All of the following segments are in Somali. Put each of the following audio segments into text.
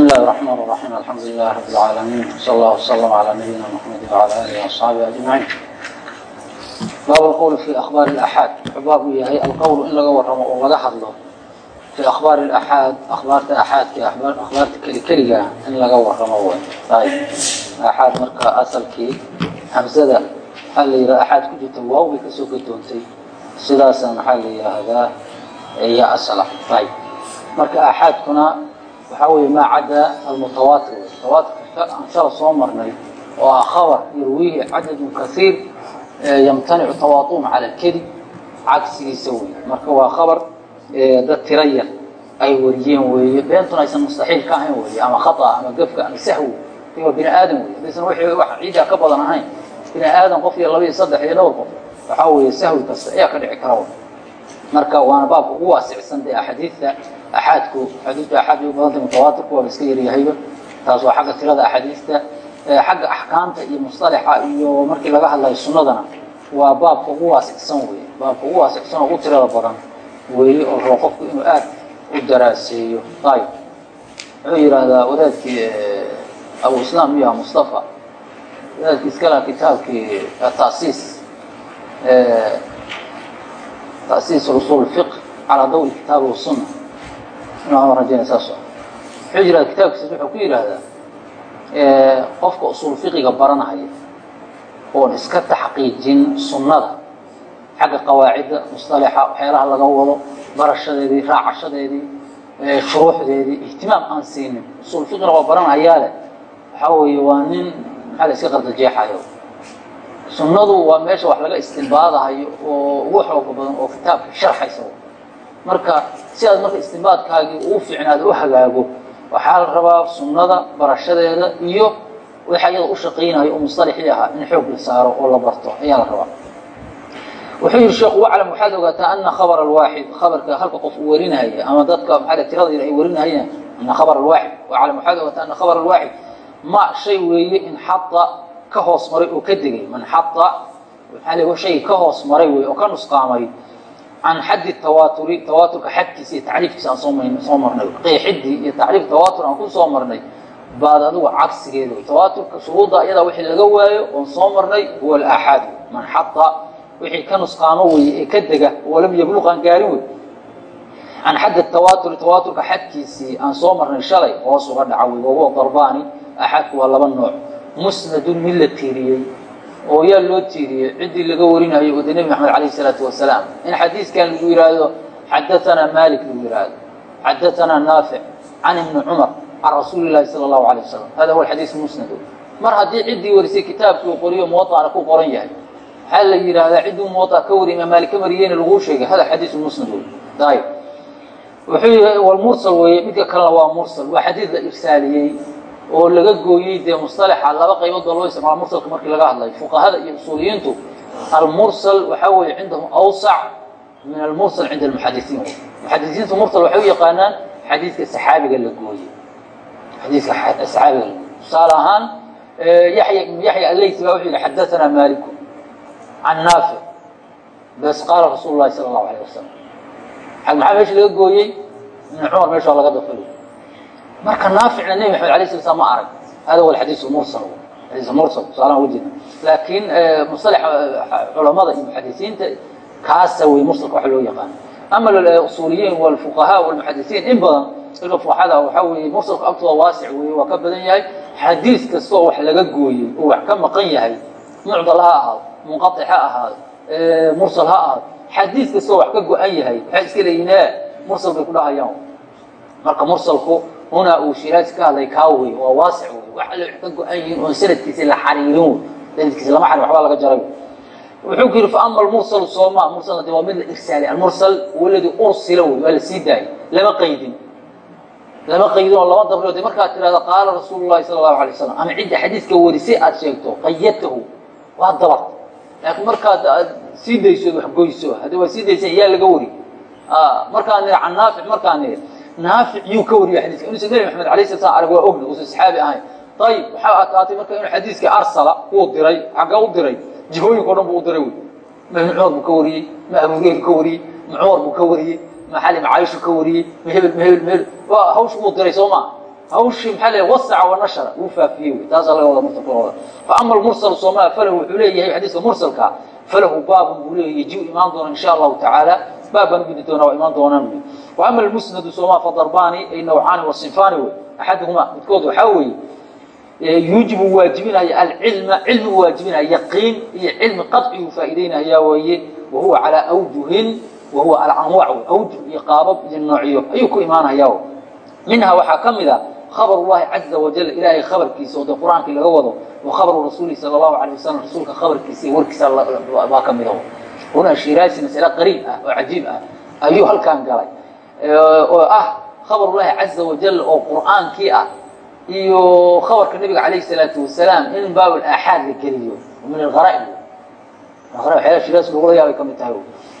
بسم الله الرحمن الرحيم الحمد لله رب العالمين صلى الله وسلم على نبينا محمد وعلى اله وصحبه اجمعين باب القول في اخبار الاحاد باب yahay alqowl in laga waramo oo laga hadlo fi akhbaar اlaxaad akhbaarta axaadka akhbaar akhbaarta keli keliga in laga waramo way ayib axaad marka asalkii hamsada waxaa la yidhaha axaad ku jirta waaw bay kasoo gadoontay sidaasa maxaa la yidhaahdaa iyo asala ayib marka axaadkuna waxaa weeye maa cadda almutawaatir. Mutawaatirka aan shala soo marnay oo ah khabar yarwiihi cadadun kasiir yamtanicu tawaaduhum cala alkadib cagsigiisa wey marka waa khabar dad tira yar ay wariyeen weeye. Beentuna aysan mustaxiil ka ahayn weeye ama khata ama gefka ama sahwi. Waa bini aadam wey hadaysan wixii wax ciiddaa ka badan ahayn. Bini aadam qof iyo laba iyo saddex iyo dhowr qof. Waxaa weeye sahwi kasta ayaa ka dhici kara marka waana baabka ugu waasicsan dee axaadiidta axaadku axaadiistu axaad bay u badantay mutawaatirku waaba iska yaryahayba taas waa xagga tirada axaadiista xagga axkaamta iyo musطalaxa iyo markii laga hadlayo sunnadana waa baabka ugu waasicsan weye baabka ugu waasicsan oo ugu tirada badan weeye oo roo qofku inuu aad u daraaseeyo ayb wuxuu yidhaahdaa wadaadkii abu islaam miya mustafa wadaadkii iska laha kitaabkii tasiis tasiis usul fiq calaa dawi kitaabi wasunna inaan rajaynaya saas wuxuu yidhahda kitaabkiisa wuxuu ku yidhaahdaa qofka usul fiqiga baranahaya oon iska taxqiijin sunnada xagga qawaacidda musطalaxa waxyaalaha laga wado barashadeedii raacashadeedii shuruuxdeedii ihtimaam aan siinin. Usul fiqina waa baranahayaa leh waxaa weeye waa nin maxaa la iska qardajeexayo sunnadu waa meesha wax laga istinbaadahayo oo ugu xooga badan oo kitaabka sharxaysa marka si aad marka istinbaadkaagii uu fiicnaado u hagaago waxaa la rabaa sunnada barashadeeda iyo waxa iyada u shaqaynayo oo musطalaxii ahaa in xoog la saaro oo la barto. Ayaa la rabaa. Wuxuu yihi sheekhu waclam waxaad ogaataa ana khabar alwaaxid khabarka halka qof uu warinahaya ama dadka maxaa tirada yar ay warinahayaan ana khabar alwaaxid. Waclam waxaad ogaataa ana khabar alwaaxid ma shay weeye in xata ka hoos maray oo ka degay. Man xata waxaa le shay ka hoos maray wey oo ka nusqaamay can xaddi tawaaturi tawaaturka xadkiisa iyo tacriifkiisa aan soo soo marnay qeexidii iyo tacriif tawaatur aan ku soo marnay baad adigu cagsigeeda tawaaturka shuruudda iyadaa wixii laga waayo oon soo marnay huwa alaxaad man xata wixii ka nusqaamo weye ee ka dega oo lam yabluq aan gaarin wey can xaddi tawaaturi tawaaturka xadkiisii aan soo marnay shalay hoos uga dhaca wey wahuwa darbaani axadku waa laba nooc musnadun mid la tiiriyey oo yaa loo tiiriyey ciddii laga warinayo oo de nebi maxamed alayh isalaatu wasalaam. In xadiiskan lagu yidhaahdo xadaanaa malik lagu yidhaahdo xadaanaa naafic can ibni cumar can rasuuli lahi sala allahu alay wasalam hada huwa xadiis musnad. Mar haddii ciddii warisay kitaabkii uu qoriyo muwaana ku qoran yahay. Waxaa la yidhaahdaa ciddii muwa ka wariy imaam maalik ka mariyeyna laguu sheegay. Hada xadiis musnad ayib wuxuu yihi walmursal weeye midka kalena waa mursal. Waa xadiis la irsaaliyey oo laga gooyey dee musطalaxa laba qaybood baa loo isticmaala mursalka markii laga hadlayo fuqahada iyo usuuliyiintu almursal waxaa weeye cindahum awsac min almursal cinda almuxadisiin. Muxadisiintu mursal waxay u yaqaanaan xadiiska saxaabiga la gooyey. Xadiiska saxaabiga la gooyey. Tusaale ahaan yaxya ibnu yaxya alleysi baa wuxuu yihi xadaanaa maaliku can naafic bes qaala rasuulu lahi sala allahu alayh wasalam maxaa meesha laga gooyey? Ibn cumar meesha waa laga dafalay marka naaficna nebi maxamed alay sla slam ma arag hada huwa xadiis mursal xadiis mursal tusaalahan wajina laakiin musalax culamada iyo muxadisiinta kaasa wey mursalka waxa loo yaqaana ama usuuliyiin walfuqahaa walmuxadisiin in badan ilka fuqahada waxaa weeye mursalka agtooda waasic weeye waa ka badan yahay. Xadiis kastoo wax laga gooyey oo wax ka maqan yahay mucdal ha ahaado munqaطic ha ahaado mursal ha ahaado. Xadiis kastoo wax ka go-an yahay waxay iska leeyihiin mursal bay ku dhahayaan. Marka mursalku hunaa uu shiraaj ka hadlay kaa wey waa waasic wey wax wax ka go-an yihiin oon sanadkiisa la xariirin wey sanadkiisa lama xarin waxbaa laga jaray wuxuu ku yidhi faama almursal sooma mursalna de waa mid la irsaali almursal waladii ursila wey waa la sii daayay lama qaydin lama qaydin oo lama dabrio de markaad tirahdo qaala rasuulu llahi sala allahu alay wasalam ama cidda xadiiska warisay aad sheegto qayadtahu waa dabar laakiin markaad aad sii dayso wax goyso haddi waa sii daysa yaa laga wari markaan niri can naafic markaan niri naafic yuu ka wariyo xadiiska inuusan nebi maxamed alay sla slam arag waa ogna uusan saxaabi ahayn ayib waxaa adkaatay marka inuu xadiiskii arsala uu diray xagga u diray jihooyinka o dhan buu u diray wy ma ibn cumar buu ka wariyey ma abuhureyr ka wariyey ma cumar buu ka wariyey ma xalim caishu ka wariyey ma hebel ma hebel ma hebel hawsh buu diray soo maa hawshii maxaa leeyahay wasaca wa nashara wuu faafiyey wey taasaa laga wada mursalka wada fa ama almursal soomaa falahu wuxuu leeyahay xadiiska mursalka falahu baabun buu leeyahay yajiu imaan doona insha allahu tacaala. Baab baan ugudi doonaa waa imaan doonaan wey wa ama almusnadu soomaa fadarbaani ay nawcaani wa sinfaani wey axaduhuma midkood waxaa weeye yuujibu waajibinaya alcilma cilmigu waajibinaya yaqiin iyo cilmi qaطcigu faa'iideynaya weeye. Wahuwa calaa awjuhin wahuwa alanwac awjuh iyo qaabab iyo noocyo ayuu ku imaanaya minhaa waxaa ka mid a khabar llahi caza wajal ilaahay khabarkiisa oo dee qur'aankii laga wado wa khabaru rasuulihi sala allahu alay wasalam rasuulka khabarkiisa iyo warkiisa baa ka mid a huna shiraasi masale qariib ah oo cajiib ah ayuu halkan galay. Oo ah khabarullahi caza wajal oo qur'aankii ah iyo khabarka nabiga calayh salaatu wasalaam in baabul aaxaad la geliyo min waxyaala shiraas lagula yaabay ka mid tahay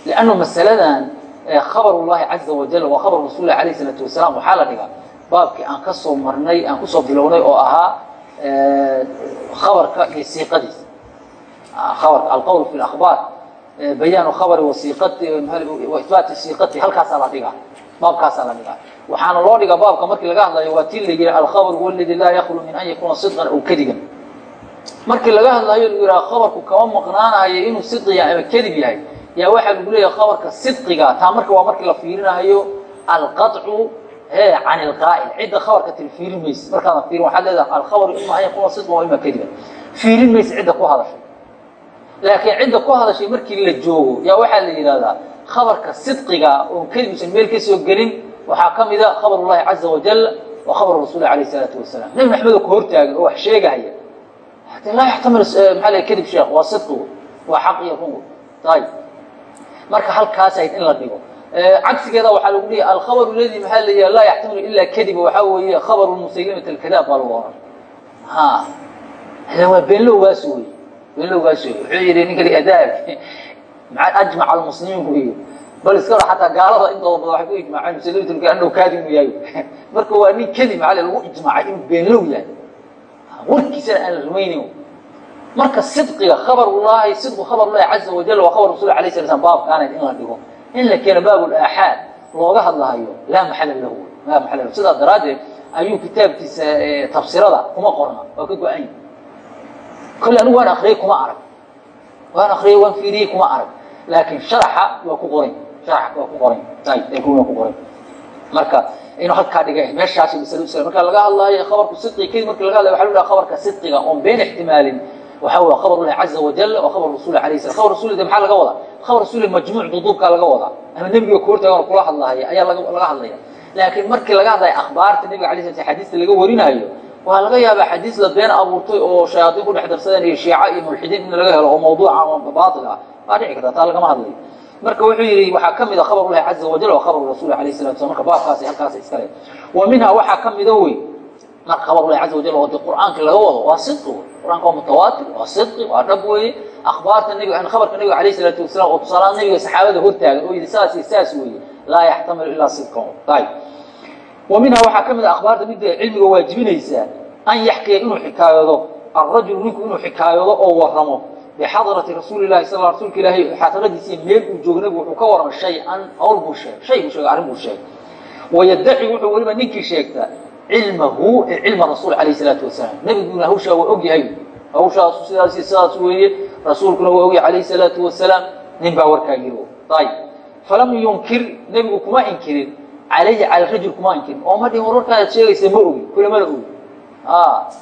liannu masaladan khabarullahi caza wajal waa khabar rasuulilah alayh salaatu wasalaam waxaa la dhigaa baabkii aan ka soo marnay aan ku soo bilownay oo ahaa khabarka iyo siiqadiisa khabarka alqowl fi lakhbaar bayaanu khabari waitbaati siiqati halkaasaa la dhigaa baabkaasaa la dhigaa. Waxaana loo dhigaa baabka markii laga hadlayo waa tii la yihi alkhabar huwa aladi laa yaklu min an yakuuna sidqan aw kadiban. Markii laga hadlayo lagu yidhaha khabarku kama maqnaanayo inuu sidqiya ama kadib yahay. Yaa waxaa lagu leeyahay khabarka sidqiga taa marka waa markii la fiirinayo alqaطcu e can ilqaa'il cidda khabarka mayse markaadan fiirin waxaad leedahay alkhabaru ima an yakuuna ima kadiban fiirin cidda ku hadashay. Laakiin cidda ku hadashay markii la joogo yaa waxaa la yidhahdaa khabarka sidqiga oon kadibusan meel ka soo gelin waxaa ka mida khabar llahi caza wajal wa khabar rasuuli alayh salaatu wasalaam nebi maxamed oo ka hortaagan oo wax sheegahaya. Laa yaxtamil maxaa la kadib sheekh waa sidqigu waa xaq iyo run. Ayib marka halkaas ahayd in la dhigo cagsigeeda waxaa lagu leeyahy alkhabar ladi maxaa la laa yaxtamilu ilaa kadiba waxaa weeye khabaru musaylimat alkadaab baa lagu oran ha. Waa beenlowgaas wey beenlowgaas wey wuxuu yidhi ninka adaab. Ajmac almuslimiin bu iyo. Bal iska wa ataa gaalada intooda badan waxay ku ijmaaceen musalimatulka annahu kaadimu yahay. Marka waa nin kadib maxaa lagu ijmaacay inuu beenlow yahay. Warkiisana aan la rumaynin. Marka sidqiga khabarullahi sidqu khabarullahi caza wajal waa khabar rasul alay sala slam baabkaanayd in la dhigo in la keeno baabul aaxaad looga hadlahayo laa maxala lahu laa maxala lahu. Sidaas daraaddeed ayuu kitaabkiisa tafsirada kuma qorna waa ka go-an kolle anigu waan akriyey kuma arag. Waan akriyey waan fiiriyey kuma arag. Laakiin sharaxa waa ku qoran sharaxa waa ku qoran waa ku qoran marka inuu halkaa dhiga meeshaasi masalo usala marka laga hadlaayo khabarku sidqiga kadib marki laga hadlayo waxa lu dhaha khabarka sidqiga oon been ixtimaalin waxaa waa khabar llahi caza wajal wa khabar rasuli alayh salam khabar rasuli de maxaa laga wadaa? Khabar rasuli majmuuc duduubkaa laga wadaa. Ama nebiga koortaagan kula hadlahaya ayaa laga hadlaya. Laakiin markii laga hadlaya akhbaarta nebiga alay slam xadiista laga warinayo waa laga yaabaa xadiis la been abuurtay oo shayaatiin ku dhex darsadeen iyo shiica iyo mulxidiin in laga helo oo mawduuca oo baatil ah. Waa dhici karta taa lagama hadlayo marka wuxuu yidhi waxaa ka mida khabar llahi caza wajal wa khabar rasuli alayh salatu slam marka baabkaasi halkaas iskale wa minhaa waxaa ka mida wey marka khabar llahi caza wajal oo de qur'aanka laga wado waa sidqi wey qur'aanka waa mutawaatir waa sidqi waa dhab weeye. Akhbaarta nebiga khabarka nebiga alayh salaatu wasalaam oo tusaalaha nebiga saxaabada hortaagan oo yidhi saas iyo saas weeye. Laa yaxtamilu ilaa sidqan ayib wa minhaa waxaa ka mid a akhbaarta midda cilmiga waajibinaysa an yaxkiya inuu xikaayado alrajulu ninku inuu xikaayado oo waramo bixadrati rasuuli lahi sal rsulka ilaahay xaadiradiisii meel uu joogo nebigu wuxuu ka warramay shay-an hawl buu sheegay shay buu sheegay arrin buu sheegay. Wayaddaci wuxuu weliba ninkii sheegtaa cilmahu cilma rasuul alayh salaatu wasalaam. Nebiguna hawshaa waa og yahay. Hawshaasu sidaas sidaas weeye rasuulkuna waa ogyahay alayh salaatu wasalaam. Nin baa warkaa yiri ayib falam yunkir nebigu kuma inkirin. Calayhi cala rajul kuma inkirin. Oo ma dhihin wararkaadaad sheegaysa ma ogi kulamana ogi.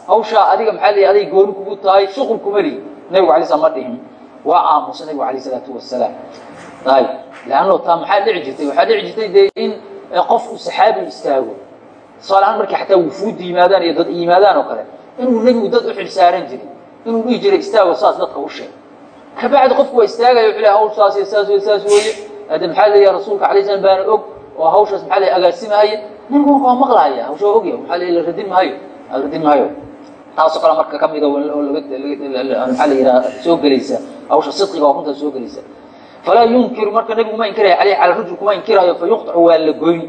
Hawshaa adiga maxaa leeyahy aday gooni kugu tahay shuqul kuma lihi. Nebigu alay slam ma dhihin. Waa aamusa nebigu alayh salaatu wasalaam. Ayib leanno taa maxaa dhici jirtay? Waxaa dhici jirtay dee in qof uu saxaabi istaago tusaaleahaan markay xataa wufuudda yimaadaan iyo dad yimaadaan oo kale inuu nebigu dad u xil saaran jirin inuu dhihi jiray istaago saas dadka u sheeg kabacdi qofku waa istaagaya wuxuu leeyahay hawshaas iyo saas wey saas weeye. Hade maxaa leeyahay rasuulka alay slam baana og oo hawshaas maxaa leeyahay agaasimahaya nebigu marka waa maqlaaya hawsha waa ogyahay maxaa leeyahay la radin maayo la radin maayo taasoo kale marka ka mida oo laga maxaa la yidhaha soo gelaysa hawsha sidqiga oo runtaa soo gelaysa. Falaa yunkiru marka nebigu ma inkiraya caleyh cala rajul kuma inkirayo fa yuqtacu waa la goyn.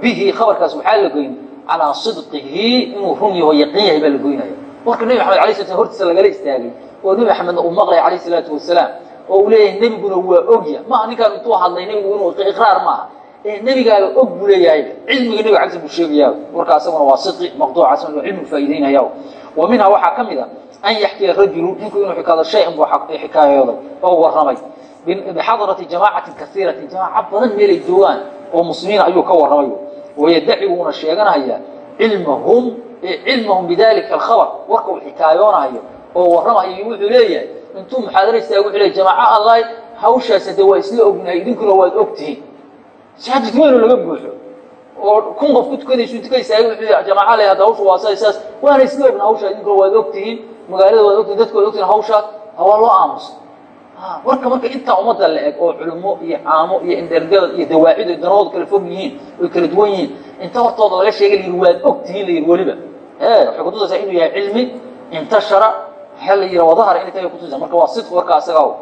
Bihi khabarkaas waxaa la goyn calaa sidqihi inuu run yaho yaqiin yahay baa la goynaya marka nebi maxamed alay sla slam hortiisa lagala istaagay oo nebi maxamedna uu maqlaya calayh salaatu wasalaam oo uu leeyahay nebiguna waa ogya maaha ninkaan intuu hadlay nebigu inuu iqraar maaha ee nebigaaga og buu leeyahay. Cilmiga nebiga cagsi buu sheegayaa warkaa isaguna waa sidqi maqduucaas waa cilmigu faa'iideynaya wa minhaa waxaa ka mid a an yaxkiya rajulu ninku inuu xikaado shay-an buu xikaayooday oo warramay. Bixadrati jamaacatin kaiiratin jamaaca badan meelay joogaan oo muslimiina ayuu ka warramay wayadaci wuuna sheeganaya cilmahum cilmahum bidalika alkhabar warka uu xikaayoonayo oo warramayo wuxuu leeyahay intuu muxaadara istaago wuxuu leeyahy jamaaca allahi hawshaas hadee waa isla ognahay idinkuna waad ogtihiin saajid weyn oo laga buuxo oo kun qof ku ka istaagay wuxuu jamaaca le hadda hawsha waa saas waana isla ogna hawshaa idinkuna waad ogtihiin magaalada waad ogtihin dadka waad ogtihin hawshaas waa loo aamusa warka marka intaa ummadda la eg oo culimo iyo caamo iyo indergadad iyo dawaacidu danahoodu kala fog yihiin oy kala duwan yihiin inta hortooda laga sheegay la yidhi waad ogtihiin la yidhi weliba. Waxay kutusaysaa inuu yahay cilmi intashara waxaa la yidhi wadahara inay tahay kutusaysa marka waa sidq warka asagaa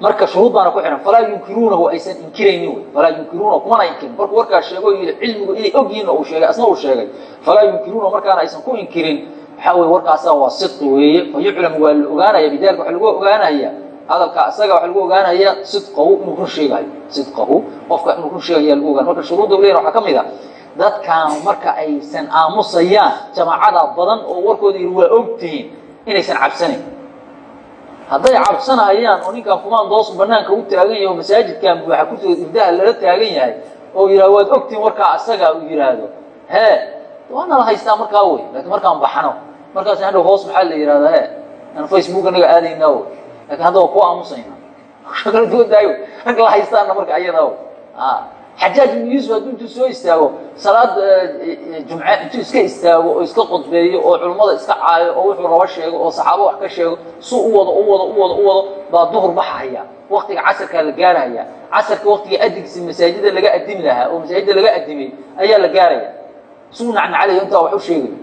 marka shuruud baana ku xihan falaa yunkiruunahu aysan inkiraynin wey. Falaa yunkiruunahu kumana inkirin. Markuu warkaa sheego yidhi cilmigu inay og yihiin oo uu sheegay asna uu sheegay. Falaa yunkiruunahu markaana aysan ku inkirin. Waxaa weye warkaasaa waa sidqi weeye. Fa yuclamu waa la ogaanaya bidalika waxa lagu ogaanaya hadalka isaga waxa lagu ogaanaya sidqahu inuu run sheegayo. Sidqahu qofka inuu run sheegaya lagu ogaanaya. Marka shuruudda leeyahin waxaa ka mid a dadkan marka aysan aamusayaan jamaacada badan oo warkooda yidhi waa ogtihiin inaysan cabsanayn. Hadday cabsanayaan oo ninkan kumaan doos banaanka u taagan yahay oo masaajidkan buuxa kursigood irdaha lala taagan yahay oo yidhaha waad ogtihiin warkaa asaga uu yidhaahdo. Hee waana la haystaa markaa wey laakiin markaan baxno. Markaas hadhow hoos maxaa la yidhahdaa he aan facebook anaga aadaynaa wey laakiin hadda waa ku aamusayna kala duwandaayo rag la haystaana marka ayadaa xajaaj ibnu yuusuf hadduu intuu soo istaago salaad jumce intuu iska istaago oo iska qodbeeyo oo culummada iska caayo oo wuxuu rabo sheego oo saxaabo wax ka sheego su u wado u wado u wado u wado baa duhur baxahaya waktiga casarkaa la gaarahaya casarka waktiga adigsi masaajida laga adimi lahaa oo masaajida laga adimay ayaa la gaaraya suu nacnacalayo intaa wax u sheegayo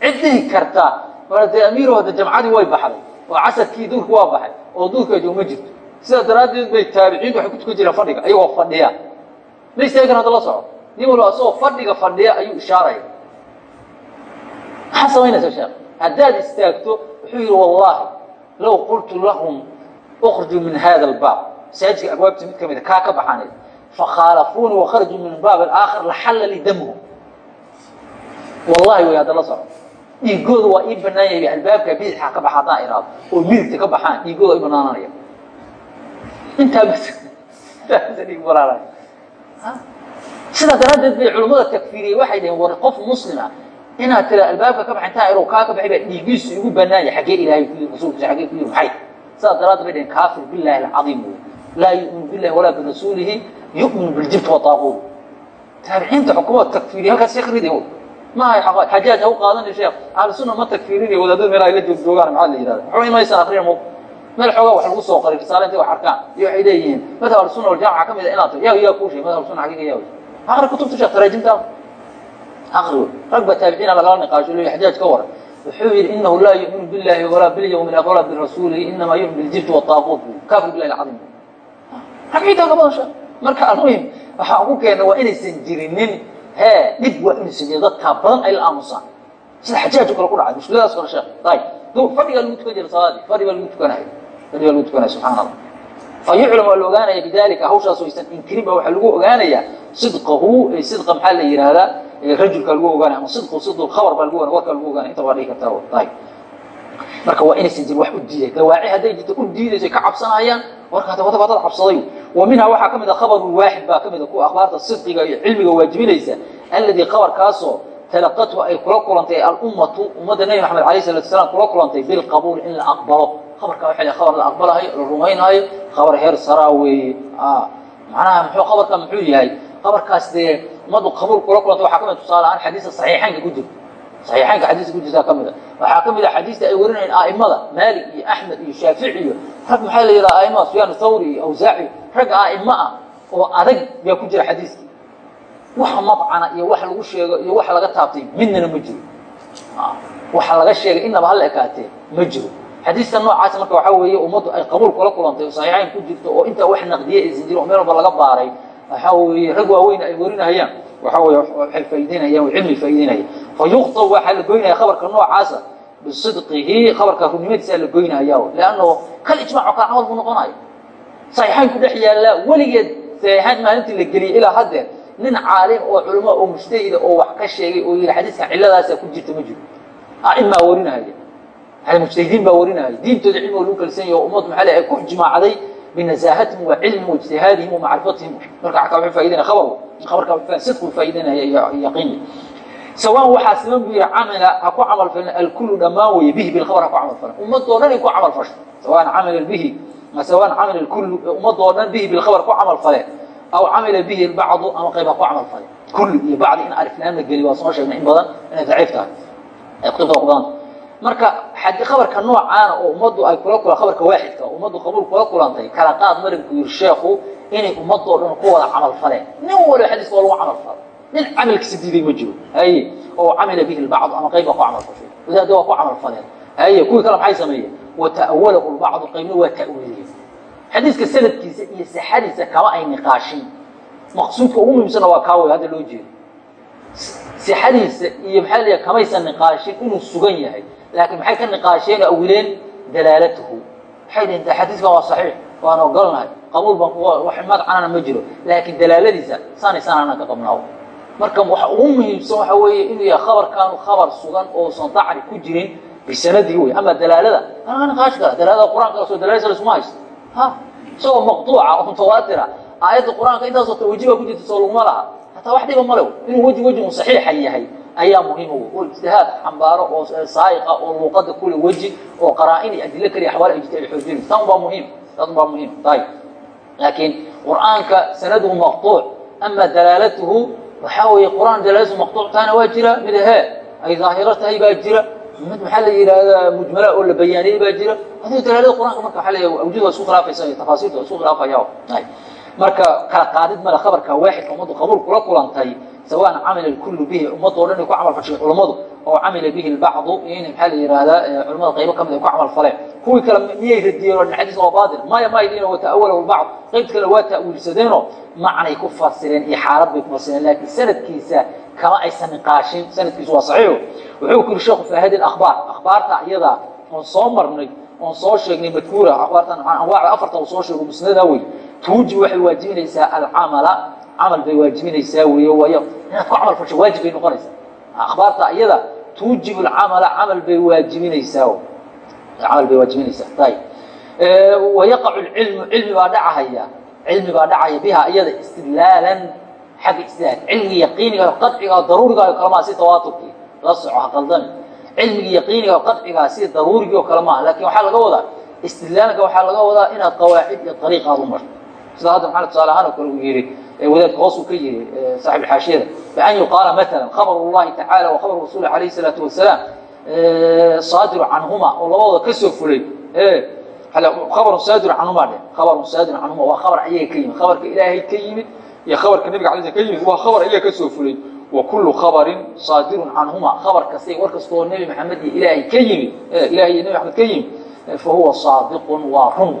cid dhihi karta mar dee amiiro hada jamcadii way baxday oo casarkii duurka waa baxay oo duurka joog ma jirto. Sidaa daraaddeed bay taabiciintu waxay ku tukan jireen fadhiga ayagoo fadhiya. Ma istaagan hadda la soco? Nin walba asagoo fadhiga fadhiya ayuu ishaaraya. Maxaa samaynaysa sheekh? Haddaad istaagto wuxuu yidhi wallahi low qultu lahum ukrijuu min hada albaab. Masaajidka abwaabta mid ka mida kaa ka baxaneed fakhaalafuunii wakharajuu min albaab alaakhar laxalla li damuhum wallahi way hadda la soco dhiigooda waa ii banaan yahay albaabka bidixaa ka baxa haddaan iraado oo midigta ka baxaan dhiigooda ii banaananaya intaa bas dhiig walaalay sidaa daraaddeed bay culummada takfiiriyey waxay dhaheen war qof muslim ah inaad tira albaabka ka baxa intaa irow kaa ka baxay baa dhiigiisu igu banaanya xaggee ilaahay ku yiri rasuulkiisa xaggee ku yiri maxay? Sidaa daraaddeed bay dhaheen kaafir billahi alcadiim wey laa yu'minu billahi walaa birasuulihi yu'minu biljibt wa taaquut. Taabiciinta xukuumada takfiiriya halkaas sheekh ridi wey maahay xajaaj ha u qaadani sheekh ahlu sunna ma takfiirinayo wadaadada meel ay la joog joogaan maxaa la yidhahda waxba imaysan akriyan mo meel xoogaa wax lagu soo qaray risaale intay wax arkaan iyo waxay leeyihiin madhab ahlusunna waljamaca ka mid a inaad yaa yaa kuu sheegay madhab sunna xaqiiqa yaa aqri kutubta sheekh taraajimta aqri wey rag baa taabiciina lagala niqaasho leeyahy xajaaj ka waran. Wuxuu yidhi inahu laa yu'minu billahi walaa bilyawmi alaakhir walaa birasuulihi inamaa yu'minu biljibti wataaquut kaafir billahi alcadiim. Rag ciidaa ka badan sheekh. Marka almuhim waxaan ugu keena waa inaysan jirinin dhib waa inuusan jirin dadkaa badan ay la aamusaan sida xajaaj kale ku dhacay mushkiladaas kale sheekh ayib fadhigaa lagu tukan jira salaadii fadhi baa lagu tukanayo fadhi baa lagu tukanaya subxaana allah fayuclam waa la ogaanaya bidalika hawshaas aysan inkirin ba waxaa lagu ogaanaya? Sidqahu sidqa maxaa la yihahdaa rajulka lagu ogaanaya ama sidqu sidqu khabar baa lagu ogaanaya warkaa lagu ogaanaya inta waa dhihi kartaa ayib marka waa inaysan jirin wax u diiday dawaaci hadday jirto u diidayso ka cabsanayaan warka hada wadaba dad cabsaday wa minhaa waxaa ka mid a khabaru waaxid baa ka mid a kuwa akhbaarta sidqiga iyo cilmiga waajibinaysa alladii khabarkaasoo talaqathu ay kula kulantay alummatu ummadda nebi maxamed alayh salatu salaam kula kulantay bilqabuul in la aqbalo. Khabarka waxay khabar la aqbalahayo la rumaynaayo khabar heer saraa weeye. Macnaha muxuu khabarka muxuu yahay? Khabarkaas dee ummaddu qabuul kula kulantay waxaa ka mid tusaale ahaan xadiisa saxiixaynka ku jirto saxiixaynka xadiiska ku jirtaa ka mid a. Waxaa ka mid a xadiista ay warinayeen a'imada maalik iyo axmed iyo shaafici iyo rag maxaa la yidhaha a'imada sufyaan thawri iyo awsaaci rag a'imo ah oo adag baa ku jira xadiiskii wax madcana iyo wax lagu sheego iyo wax laga taabtay midnana ma jiro. Waxa laga sheegay inaba hala ekaatee ma jiro. Xadiista noocaas marka waxaa weeye ummaddu ay qabuul kula kulantay oo saxiixayn ku jirto oo intaa wax naqdiye aysan jirin oo meel walba laga baaray waxaa weeye rag waaweyn ay warinayaan. Waxaa weye waxay faa'iideynayaan oo cilmi faa'iideynaya fa yuqtab waxaa la goynaya khabarka noocaasa bisidqihi khabarka runnimadiisa la goynaya leanno kal ijmac oo kale camal buu noqonayo saxiixayn ku dhex yaallaa weligeed saxiixayn maalintii la geliyey ilaa haddeer nin caalim oo culamo oo mujtahida oo wax ka sheegay oo yidhi xadiiskan cilladaasaa ku jirta ma jiro. A'imaa warinahaya mujtahidiin baa warinahaya diintooda cilmiga lagu kalsan yaho ummad maxaa ay ku ijmaacday binasahatihim wa cilmihim wa ijtihaadihim wa macrifatihim. Marka xakaa wuxuu faa'idanaya khabar khabarka wuxuu sidqu faa'idanaya iyo yaqiin sawaan waxaa siman buu yihi camila ha ku camal falin alkullu dhammaan weeye bihi bilkhabar ha ku camal falin. Ummadoo dhan ay ku camal fasho sawaan camila bihi sawaan camila alkullu ummadoo dhan bihi bilkhabar ku camal faleen aw camila bihi albacdu ama qayb ha ku camal faleen kulli iyo bacdi in aliflaan la geli waa soo sheegnay in badan inay daciif tahay. Ay kutubta ku badanta marka xadi khabarka noocaana oo ummaddu ay kula kula khabarka waaxidka ummaddu qabuul kula kulantay kala qaad marinku yiri sheekhu inay ummadoo dhan ku wada camal faleen nin waliba xadiiska waa lagu camal falo nin camalkiisa diiday ma jiro. Haye oo camila bihi lbacdu ama qayb baa ku camal fashay wadaadda waa ku camal faleen haye kuwii kale maxay sameeyeen? Wata'awalahu lbacdu qaybna waa ta'wiiliyeen xadiiska sanadkiisa iyo sixadiisa kama ay niqaashin maqsuudka ugu muhiimsana waa kaa wey hadda loo jeedo. Sixadiisa iyo maxaa la kamaysan niqaashin inuu sugan yahay laakiin maxay ka niqaasheen oo awileen dalaalatuhu waxay dhaheen xadiiskan waa saxiix waan ogolnahay. Qabuul baan wax magacana ma jiro. Laakiin dalaaladiisa saanay saanana ka qabnaawo. Marka waxa ugu muhiimsan waxa weeye inuu yahay khabarkaanu khabar sugan oosan dacri ku jirin bisanadii wey ama dalaalada laga niqaashi kara dalaalada qur'aanka soo dalaaladiisa laisuma haysto. ha isagoo maqduuca oo mutawaatira aayadda qur'aanka intaasoo tawajiba ku jirta soo laguma laha. Hataa wax dhiba male inuu weji wejigu saxiixa yahay ayaa muhiima wey oo ijtihaad xambaaro oo saa'iqa oo luuqada kule weji oo qaraa-in iyo adilo kaliya axwaal ay jirta ay xoojinayso tan baa muhiim tan baa muhiim. Ayib laakiin qur'aanka sanaduhu maqtuuc ama dalaalatuhu waxaa weeye qur'aan dalaaladiisu maqtuuc tahana waa jira mid ahee ay daahiro tahay baa jira mid maxaa la yidhaahdaa mujmala oo la bayaaniyey baa jira. Adigo dalaalada qur'anka marka waxa leeyahay awjuud waa isku khilaafaysa iyo tafaasiirta waa isku khilaafaya marka kala qaadid male khabarka waaxidka ummaddu qabuul kula kulantay sawaan camila kullu bihi ummadoo dhan ay ku camal fashay culammadu oo camila bihi lbacdu in maxaa la yihahdaa culamada qaybo ka mid ay ku camal faleen. Kuwii kale miyay radiyeen oo xadiis waa baatil maya ma yidhin wata'awalahu lbacd qayb kale waa ta'wiilsadeenoo macnay ku fasireen iyo xaalad bay ku fasireen laakiin sanadkiisa kama aysan niqaashin sanadkiisu waa saxiixo wuxuu ku yiri sheekhu faahadi akhbaar akhbaarta iyada oon soo marnay oon soo sheegnay madkuura akhbaartan anwaacda afarta uu soo sheego musnada wey tuuji waxay waajibinaysaa alcamala camal bay waajibinaysaa weeye waayo inaad ku camal fasho waajib bay noqonaysaa akhbaarta iyada tuujibu alcamala camal bay waajibinaysaa camal bay waajibinaysaa ayib wayaqacu lcilmu cilmi baa dhacahaya cilmi baa dhacaya biha iyada istidlaalan xagga istidlaal cilmiga yaqiiniga qadciga daruuriga kalmaa si tawaaturkii la soco ha qaldami cilmiga yaqiiniga qadcigaa si daruurigii oo kale maaha laakiin waxaa laga wadaa istidlaalka waxaa laga wadaa inaad qawaacid iyo ariiq aad u marto sida hadda maxamed tusaale ahaan oo kale uu yihi wadaadka hoos uu ka yihi saaxib xaashiyada bian yuqaala maala khabr llahi tacala wa khabr rasuuli alayh salaatu wasalaam saadiru canhuma oo labadooda ka soo fulay khabarun saadiru canhuma dhe khabarun saadiru canhuma waa khabar ayaga ka yimid khabarka ilaahay ka yimid iyo khabarka nabiga alay sl ka yimid waa khabar ayaga ka soo fulay. Wa kullu khabarin saadirun canhuma. Khabar kasta war kastoo nebi maxamed iyo ilaahay ka yimid ilahay iyo nebi maxamed ka yimid fahuwa saadiqun waa run.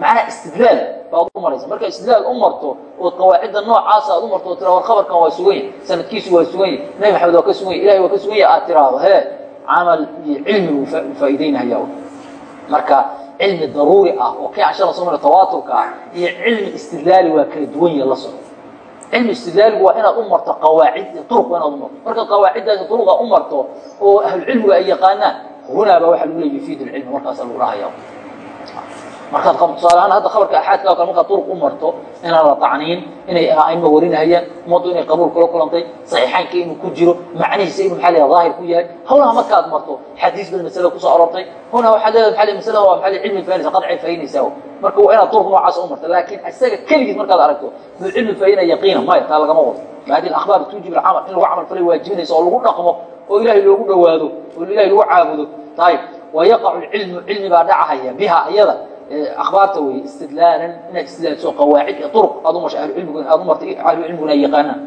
Macnaa istidlaal baad u maraysa. Marka istidlaal u marto ood qawaacidda noocaasa aad u marto oo tira war khabarkan waa sugan yahy sanadkiisu waa sugan yahy nebi maxamed waa ka sugan yahy ilahay waa ka sugan yahy aad tiraahdo hee camal iyo cilmi buu faa'iideynahaya marka cilmi daruuri ah oo kii anshala soo mara tawaaturka ah iyo cilmi istidlaali waa kala duwan yahe la soco cilmi istidlaaligu waa inaad u marto qawaacid iyo turuq waa inaad u marto. Marka qawaaciddaasi turuqa u marto oo ahlucilmiga ay yaqaanaan hunaa baa waxa lagu leeya yufiid lcilmi markaasa lagu rahaya markaad tusaale ahaan hadda khabarka axaadka o kale markaad turuq u marto inaan la tacniin inay aima warinahayaan ummaddu inay qabuul kula kulantay saxiixaynka inuu ku jiro macnihiisa inuu leeyahay daahir ku yahay hawlaha markaad marto xadiis bad masalada ku soo arortay hunaa waxaad leedahay maxaa masalada waa maxaa cilmi faa'idaysa qadci faa'idaysaa marka waa inaad turuq noocaas u marto laakiin isaga keligiis markaad aragto buu cilmi faa'idaya yaqiina maya taa lagama wado. Hadi akhbaar tuujib alcamal in lagu camal falay waajibinaysa oo lagu dhaqmo oo ilaahay loogu dhawaado oo ilahay lagu caabudo ayib wayaqacu lcilmu cilmi baa dhacahaya biha iyada akhbaarta wey istidlaalan inaad istidlaalso qawaacid iyo turuq aad u masho ahlucilmigu aad u martay ahlucilmiguna ay yaqaanaan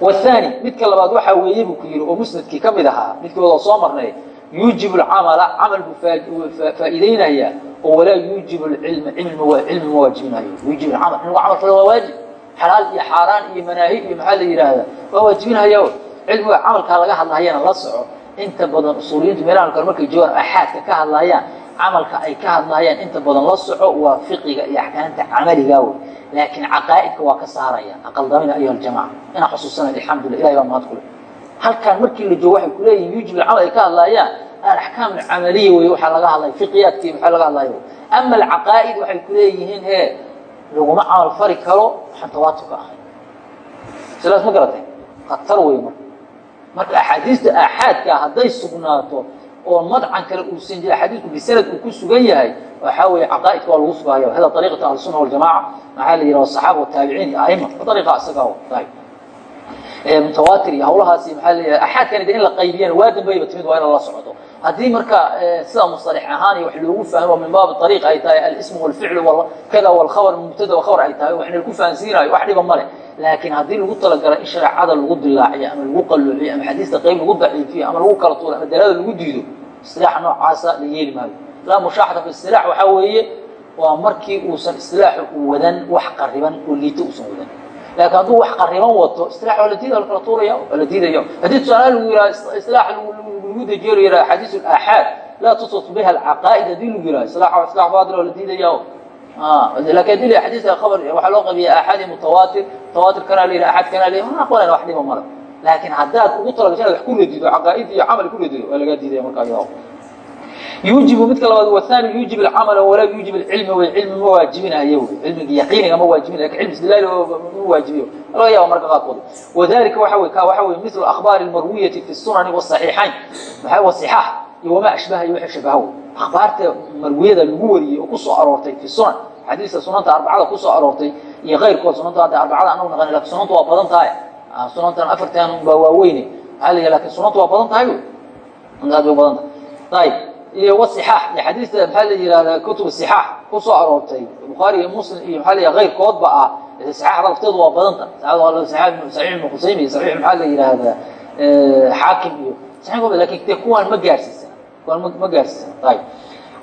wathani midka labaad waxaa weeye buu ku yidhi oo musnadkii ka mid ahaa midkii wada soo marnay yuujibu alcamala camal buu faa'iideynaya oo walaa yuujibu lcilma cilmi ma waajibinayo yuujibu alcamal in lagu camal falo waa waajib xalaal iyo xaaraan iyo manaahi iyo maxaa la yidhaahda waa waajibinaya cilmiga camalkaa laga hadlahayana la soco inta badan usuuliyiintu meelahan kale markay joogaan axaadka ka hadlayaan camalka ay ka hadlayaan inta badan la soco waa fiqiga iyo axkaamta camaliga wey laakiin caqaa'idka waa ka saaraya aqaldamina ayuha aljamaca inaa xusuusana alxamdulillah ilahi baa mahad kule halkan markii la joogo waxay kuleeyihin yuujib alcamal ay ka hadlaayaan alaxkaam alcamaliya wey waxaa laga hadlaya fiqiyaadkii maxaa laga hadlaya ama alcaqaa'id waxay kuleeyihiin he laguma camal fari karo waxaan tawaaturka ahay. Sidaas ma garatay? Khatar wey marka. Marka axaadiista aaxaadka hadday sugnaato oo madcan kale uusan jira xadiidku bisanad uu ku sugan yahay waxaa weeye caqaa'idka waa lagu sugahaya hada ariiqata ahlusuna waljamaca maxaa la yidhaha asaxaaba wataabiciin iyo aima ariiqa isagaa tahay mutawaatir iyo hawlahaasi maxaa la yidhaha axaadkani de in la qaybiyana waa dambayba timid waa in la socdo haddii marka sida musalax ahaan wax loogu fahmo min baab ariiq ay tahay alismu walficlu kada walkhabar mubtada wakhabar ay tahay waxna lagu fahansiinayo wax dhiba male laakiin haddii lagu talagalo in shareecada lagu dilaaciyo ama lagu qalluuciyo ama xadiista qayb lagu daciifiyo ama lagu kala tuuro ama dalada lagu diido isilaaxa noocaasa la yeeli maayo. Laa mushaaxata fi isilaax waxaa weeye waa markii uusan isilaaxu wadan wax qariban oo liito uusan wadan laakiin hadduu wax qariban wato isilaax waa la diida la tuuraya waa la diidaya haddii tusaale lagu yidhaha isilaax lagu dejiyo la yidhaha xadiis alaaxaad laa tusut biha alcaqaa'id haddii lagu yidhaha isilaax isilaax baadil waa la diidaya laakiin haddii la xadiiska khabar waxaa loo qabiya aaxaad iyo mutawaatir. Mutawaatir kanaa la yidhaha axaad kanaa la yidhaha aqbalan wax dhiba male laakiin haddaad ugu talagasho inaad wax ku radido caqaa'id iyo camal ku radido waa lagaa diidaya marka ayado yuujibu midka labaad wathani yuujib alcamala walaa yuujib wey cilmi ma waajibinayo wey cilmiga yaqiiniga ma waajibinayo laakiin cilmi istidlaali waajibiyo. Laga yaaba marka qaarkood wadalika waxa wey ka waxa wey mislu akhbaari almarwiyati fi sunani wasaxiixayn maxaa wasixaax iyo wamaa ashbaha iyo wixii shabaha wey akhbaarta marwiyada lagu wariyey oo ku soo aroortay fi sunan xadiiska sunanta arbacada ku soo aroortay iyo kayrkood sunanta hadda arbacada anagu naqani laakiin sunanta waa badan tahay. Sunantan afartan baa waaweyne. Maxaa la laakiin sunanta waa badan tahay aad bay badan tahay. Ayib iyo wasixaax iyo xadiista maxaa la yihahdaa kutub sixaax ku soo aroortay. Bukhaari iyo muslim iyo maxaa la kayrkoodba ah. Sixaaxda lafteedu waa badanta saxiix ibnu khusaymi iyo saxiix maxaa la yihahdaa xaakim iyo saxiixkooda laakiin de kuwaan ma gaarsiisan. Kuwaan ma gaarsiisan. Ayib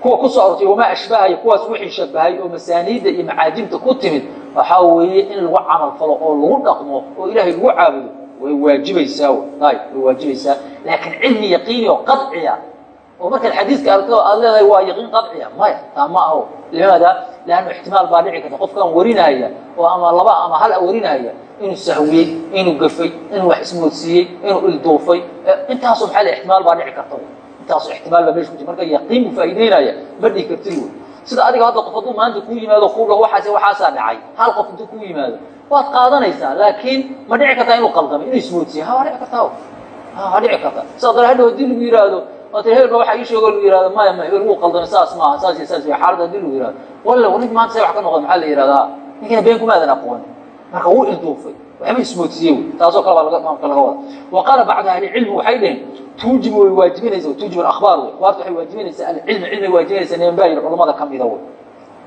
kuwa ku soo aroortay wamaa ashbahayo kuwaas wixii shabahay oo masaaniidda iyo macaajimta ku timid waxaa weeye in lagu camal falo oo lagu dhaqmo oo ilaahay lagu caabudo way waajibaysaa ayib way waajibaysaa. Laakiin cilmi yaqiini oo qadciya oo markaad xadiiska aragto aad leedahay waa yaqiin qadciya maya taa ma aho. Limaada leannu ixtimaal baa dhici karta. Qofkaan warinaya oo ama laba ama hal warinaya inuu sahwiyey inuu gafay inuu wax ismoodsiiyey inuu ilduufay intaasoo maxaa le ixtimaal baa dhici karta. Intaasoo ixtimaal baa meesha ku jira. Marka yaqiin buu faa'iideynaya ma dhihi kartid wey. Sida adiga hadda qof hadduu maanta kuu yimaado kuu dhaho waxaas waxaasaa dhacay. Hal qof intuu kuu yimaado waad qaadanaysaa laakiin ma dhici kartaa inuu qaldamay inuu ismoodsiiye ha waa dhici kartaa waa dhici karta sidaa dare hadhow haddii lagu yidhaahdo ot hebelba waxa ii sheego lagu yihahdo maya ma hebel wuu qaldamay saas maaha saas iyo saas xaaladda haddii lagu yihahdo walla nink maanta say wax ka noqda maxaa la yihahdaa ninkina been kumaadan aqoon. Marka wuu ilduufay waxba ismoodsiiye wey taasoo kale baa maamka laga wada wa qaala bacdu ahlicilmi waxay dhaheen tuujibu way waajibinaysa tuujib akhbaar wey akhbaarta waxay waajibinaysaa alcilmi cilmi waajibinaysa niman baa yiri culamada kamida wey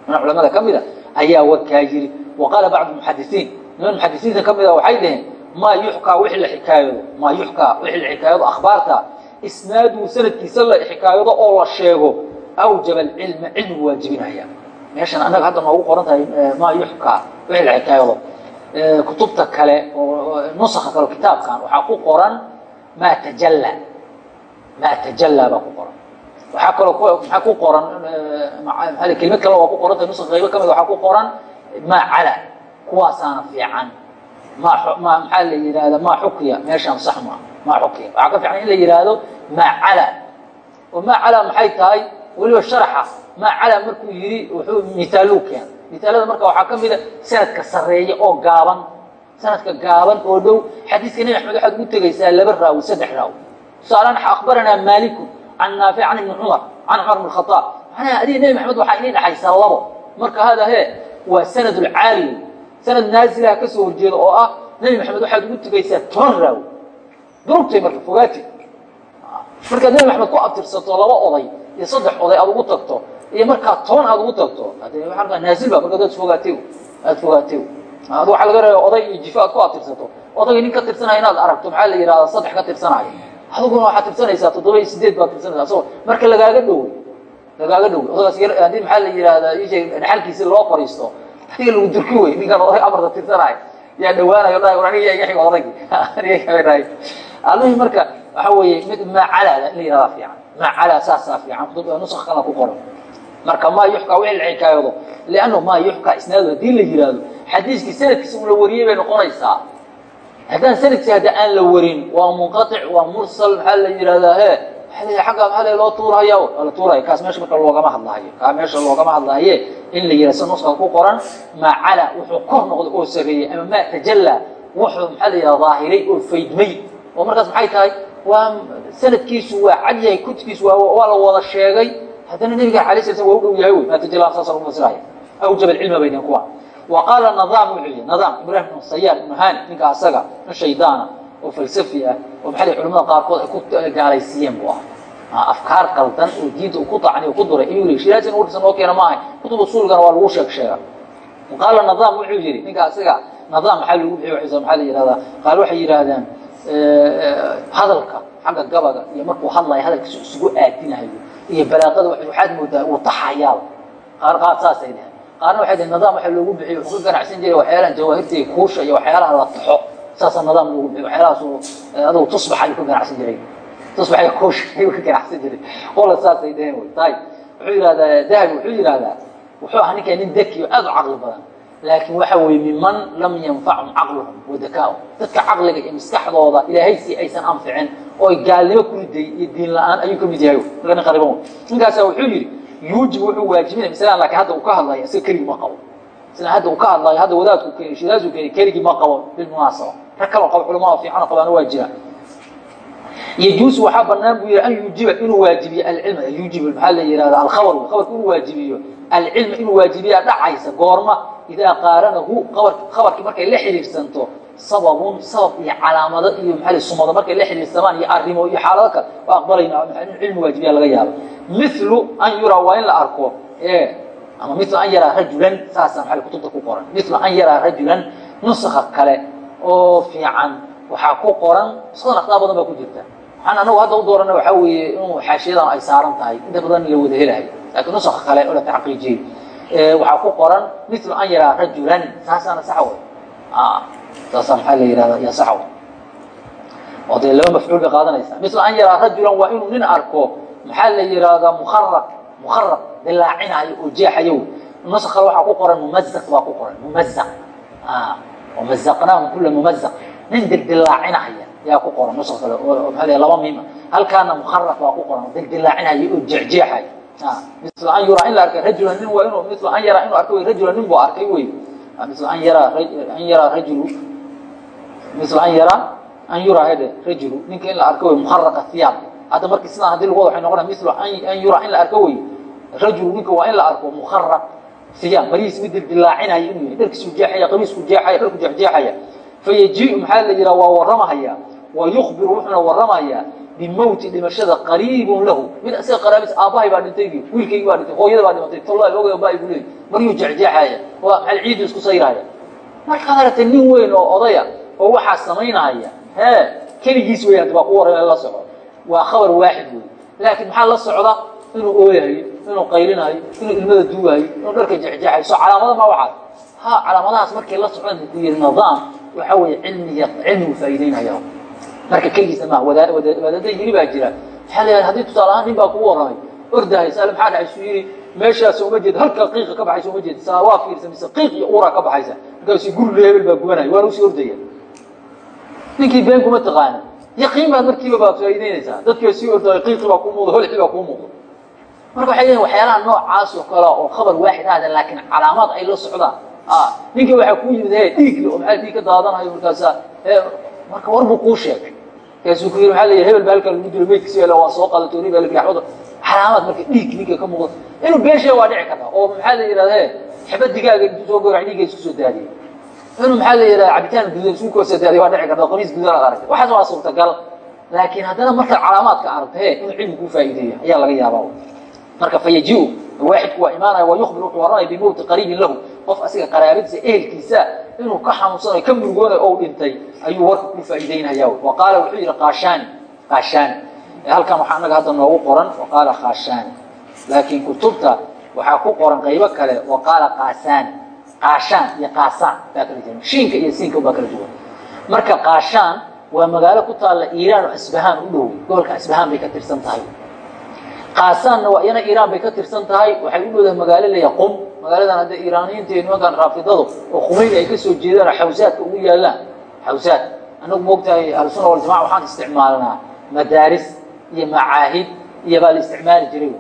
niman culamada kamida ayaa wakaa yiri. Wa qaala bacdu muxadisiin niman muxadisiinta kamida waxay dhaheen maa yuxkaa wixii la xikaayado maa yuxkaa wixii la xikaayado akhbaarta isnaaduhu sanadkiisa la xikaayado oo la sheego awjaba alcilma cilmigu waajibinaya. Meeshan annaga hadda noogu qoran tahay maa yuxkaa wixii la xikaayado kutubta kale oo nusakha kale kitaabkan waxaa ku qoran maa tajalla. Maa tajalla baa ku qoran. Waxaa kaloo maxaa ku qoran maa kelimad kale waa ku qoran tahay nusakha qaybo ka mid waxaa ku qoran maa cala kuwaasaana fiican. Ma ma maxaa la yidhahda maa xukiya meeshaan sax maa maa xukiya waxaa ka fiican in la yidhaahdo maa cala. Oo maa cala maxay tahay? Weliba sharaxa. Maa cala markuu yidhi wuxuu mithaaluu keena mithaalada marka waxaa ka mida sanadka sarreeya oo gaaban. Sanadka gaaban oo dhow xadiiska nebi axmed waxaad ugu tegaysaa laba raawi saddex raawi. Tusaalahan akhbaranaa maaliku can naafic can ibni cumar can cumar bn khaaab macnaha adiga nebi maxamed waxaa inay dhaxaysaa labo. Marka hada he waa sanad lcaali sanad naazilaha ka soo horjeeda oo ah nebi maxamed waxaad ugu tegaysaa toban raawi durugtay marka fogaati. Markaad nebi maxamed ku abtirsato laba oday iyo saddex oday aad ugu tagto iyo markaa toban aad ugu tagto ade naazil ba marka dad fogaatay aad fogaatay ad waxaa laga reeba oday iyo jifo aad ku abtirsato odayga nin ka tirsanaya inaad aragto maxaa la yidhahda saddex ka tirsanaya adiguna waxaad tirsanaysaa toddoba iyo sideed baad tirsanaysa asagoo marka lagaaga dhowey lagaaga dhowey odagaas yar haddii maxaa la yidhahdaa isheeg dhaxalkiisi loo fariisto adiga lagu durki wey ninkan oday amarta tirsanaya yaa dhawaanayo aniga iga aniga kaadhahay almihim marka waxa weeye mid maa calada in la yihahdaa fiican. Maa cala saasaa fiican. Kutub nusak kala ku qoran marka maa yuxkaa wixii la xikaayoodo liannahu maa yuxkaa isnaadu haddii la yidhaahdo xadiiskii sanadkiisa un la wariyey bay noqonaysaa. Haddaan sanadkiisa hadda aan la warin waa munqaطic waa mursal maxaa la yidhahdaa he agga maaa loo tuurhaya waa la tuuraya kaas meesha marka loogama hadlahayo kaa meesha loogama hadlahaye in la yidhah sida nuskada ku qoran maa cala wuxuu kor noqday oo sareeyey ama maa tajalla wuxuu maxaa la yidhahda daahiray oo faydmay oo markaas maxay tahay waa sanadkiisu waa cad yahay kutkiisu waa la wada sheegay. Haddana nebiga alay sla slam waa u dhow yahay wey maa tajalla saasa lagu fasiraya awjab alcilma bay kuwa. Wa qaala nadaam wuxuu yihi nadaam ibrahim ibn sayaar ibnu hani ninka asaga nin shaydaana oo falsafi ah oo maxaa culamada qaarkood ay ku gaalaysiiyeen buu ah afkaar qaldan oo diinta ku tacni ku duray ayuu yii shiraasi in warkiisa noo keena maahay kutub usuulkana waa lagu sheeg sheega qaala nadaam wuxuu yihi ninka asaga nadaam maxaa lagu bixiy maxaa la yihahdaa qaar waxay yidhaahdaan hadalka xagga gabaga iyo markuu hadlayo hadalkiisa isugu aadinayo iyo balaaqada waxaad moodaa uu taxayaal. Qaar qaar saasay dheheen qaarna waxay dhaheen nadaam waxa loogu bixiy wuxuu ka ganacsan jiray waxyaalahan jawaahirta iyo kuusha iyo waxyaalaha la taxo. Saasaa nadaam loogu bixiy waxyaalahaasuu adugu tusbax ayuu ka ganacsan jiray. Tusbaxay kuusha ayuu ka ganacsan jiray. Qola saasay dheheen wy tayib wuxuu yidhahdaa dahabi wuxuu yidhahdaa wuxuu ahaa ninkaa nin daki oo aad u caqli badan laakiin waxa weeye miman lam yanfachum caqluhum wadakaahum dadka caqliga iyo maskaxdooda ilaahay si aysan anficin oo gaalnimo ku riday iyo diin la'aan ayuu ka mid yahay. Marka nin ninkaasa wuxuu yidhi yuujib wuxuu waajibinaya masalan laakiin hadda uu ka hadlayo isaga keligii ma qabo. Sida hadda uu ka hadlayo hadda wadaadku keenay shidaasu keenay keligii ma qabo bilmunaasaba rag kaloo qabo culamaa fiican qabaana waa jira yjuusu waxaa banaan buu yidhi an yuujiba inuu waajibiyo alcilma yuujib maxaa la yihahda alkhabaru khabarka inuu waajibiyo. Alcilma inuu waajibiyaa dhacaysa goorma idaa qaaranahu khabarkii markay la xidhiirsanto sababun sabab iyo calaamado iyo maaa sumado markay la xidhiirsamaan iyo arrimo iyo xaalado kale. Waa aqbalayna in cilmi waajibiya laga yaabo milu an yuraa waa in la arko e ama mila an yaraa rajulan saasaa maaa kutubta ku qoran. Mila an yaraa rajulan nusakha kale oo fiican waxaa ku qoran sodan akhdaa badan baa ku jirta. Waxaan anagu hadda u doorana waxaa weeye inuu xaashiyadan ay saaran tahay inta badan la wada helayo. Laakiin nusaka kale oo la taxqiijiyey waxaa ku qoran milu an yaraa rajulan. Saasaana sax wey saasaa maxaa la yihahda ya sax wey oo dee laba mafcuul bay qaadanaysaa. Milu an yaraa rajulan waa inuu nin arko. Maxaa la yihahdaa mukarab mukarab dilaacinayo oo jeexayo. Nusa kale waxaa ku qoran mumazaq baa ku qoran. Mumazaq wamazaqnaahum kula mumazaq nin dildilaacinaya yaa ku qoran nusa kale oo maa laba miima. Halkaana mukaraf baa ku qoran dildilaacinaya oo jeexjeexaya. Mil an yuraa in la arkay rajulan nin waa inuu mil an yaraa inuu arkay rajulan nin buu arkay wey mil an yaraa an yaraa rajulu mil an yaraa an yuraa hede rajulu ninka in la arko wey mukharaqa thiyaab. Hadda markii sidaan haddii lagu wada waxay noqonaya mil an yuraa in la arko wey rajulu ninka waa in la arko mukharaq thiyaab marihiis mid dildilaacinaya inuu yahay dharkiisuu jeexaya qamiisku jeexaya dharku jeexjeexaya fayajiiu maxaa la yihaha waa warramahaya wa yukbiru wuxuuna warramayaa bimowti dhimashada qariibun lahu mid isaga qaraabis aabbahay baa dhintay wiilkaygi baa dhintay hooyada baa dhimatay tolla oga baa igu leey maryuu jexjeexaya waa maxaa ciidu isku sayraya markaad aragtay nin weyn oo odaya oo waxaa samaynahaya hee keligiis wey hadda baa ku warrama la soco waa khabar waaxid wey laakiin maxaa la socda inuu ooyahayo inuu qaylinayo inuu ilmada duugayo inuu dharka jexjeexayo so calaamada ma waxaas ha calaamadahaas markay la socdaan nidaam waxa weeye cilmiga cilmigu faa'iideynaya marka keligiisa maaha wada wadaada yiri baa jira. Maxaa la yidhahda haddii tusaale ahaan nin baa kugu warramay. Ordahay saale maxaa dhacay? Suu yidhi meeshaas uma jeeda halka qiiqa ka baxaysa uma jeeda saa waa fiirsa mise qiiq iyo uraa ka baxaysa. Markaasuu guriga hebel baa gubanaya waana u sii ordaya. Ninkii been kuma taqaana. Yaqiin baad markiiba baad faa'iideynaysaa dadkii sii ordaya qiiqi baa kuu muuqda holxi baa kuu muuqda marka waxay leeyihiin waxyaalaha noocaas oo kale oo khabar waaxid ahda laakiin calaamaad ay la socdaan ninkii waxaa kuu yimid he dhiigli oo maxaa dhiig ka daadanayo markaasa marka war buu kuu sheegay. Markaasuu ku yiri maxaa la yidhi hebel baa halkan lagu dilo meydkiisa yala waa soo qaada tooni baa la gaxwada calaamaad marka dhiig ninka ka muuqda inuu been sheega waa dhici karta oo maxaa la yidhahda he xibad digaaga intuu soo gorac dhiigga isku soo daadiyay inuu maxaa la yidhahda cabitaan gududan isku koo soo daadiyay waa dhici karta qamiis gududan aad aragtay. Waxaas waa suurtagal. Laakiin haddana markaad calaamaadka aragta he inuu cilmi kuu faa'iideeyo ayaa laga yaabaa. Marka fayajiu waaxidku waa imaanaya wa yukbir wuxuu warramaya bimowti qariibin lahu qof asiga qaraabadiisa ehelkiisa inuu ka xanuunsanayo ka murugoonayo ou dhintay ayuu warka ku faa'iideynaya wa qaala wuxuu yidhi kaashani kaashani halkan waxaa anaga hadda noogu qoran wa qaala kaashani laakiin kutubta waxaa ku qoran qaybo kale wa qaala kaasani kaashaan iyo kaasaan baa kala duwan. Shiinka iyo siinka baa kala duwan. Marka kaashaan waa magaalo ku taalla iiraan oo asbahaan u dhow. Gobolka asbahaan bay ka tirsan tahay qaasaanna waa iyana iiraan bay ka tirsan tahay. Waxay u dhowdahay magaalo leeyahay qum magaaladan hadda iiraaniyiinta iyo nimankan raafidadu oo khumeyni ay ka soo jeedaan xawsaadka ugu yaallaan. Xawsaad. Annagu moogtahay ahlusuna waljamaca waxaan isticmaalnaa madaaris iyo macaahid iyo baa la isticmaali jiray.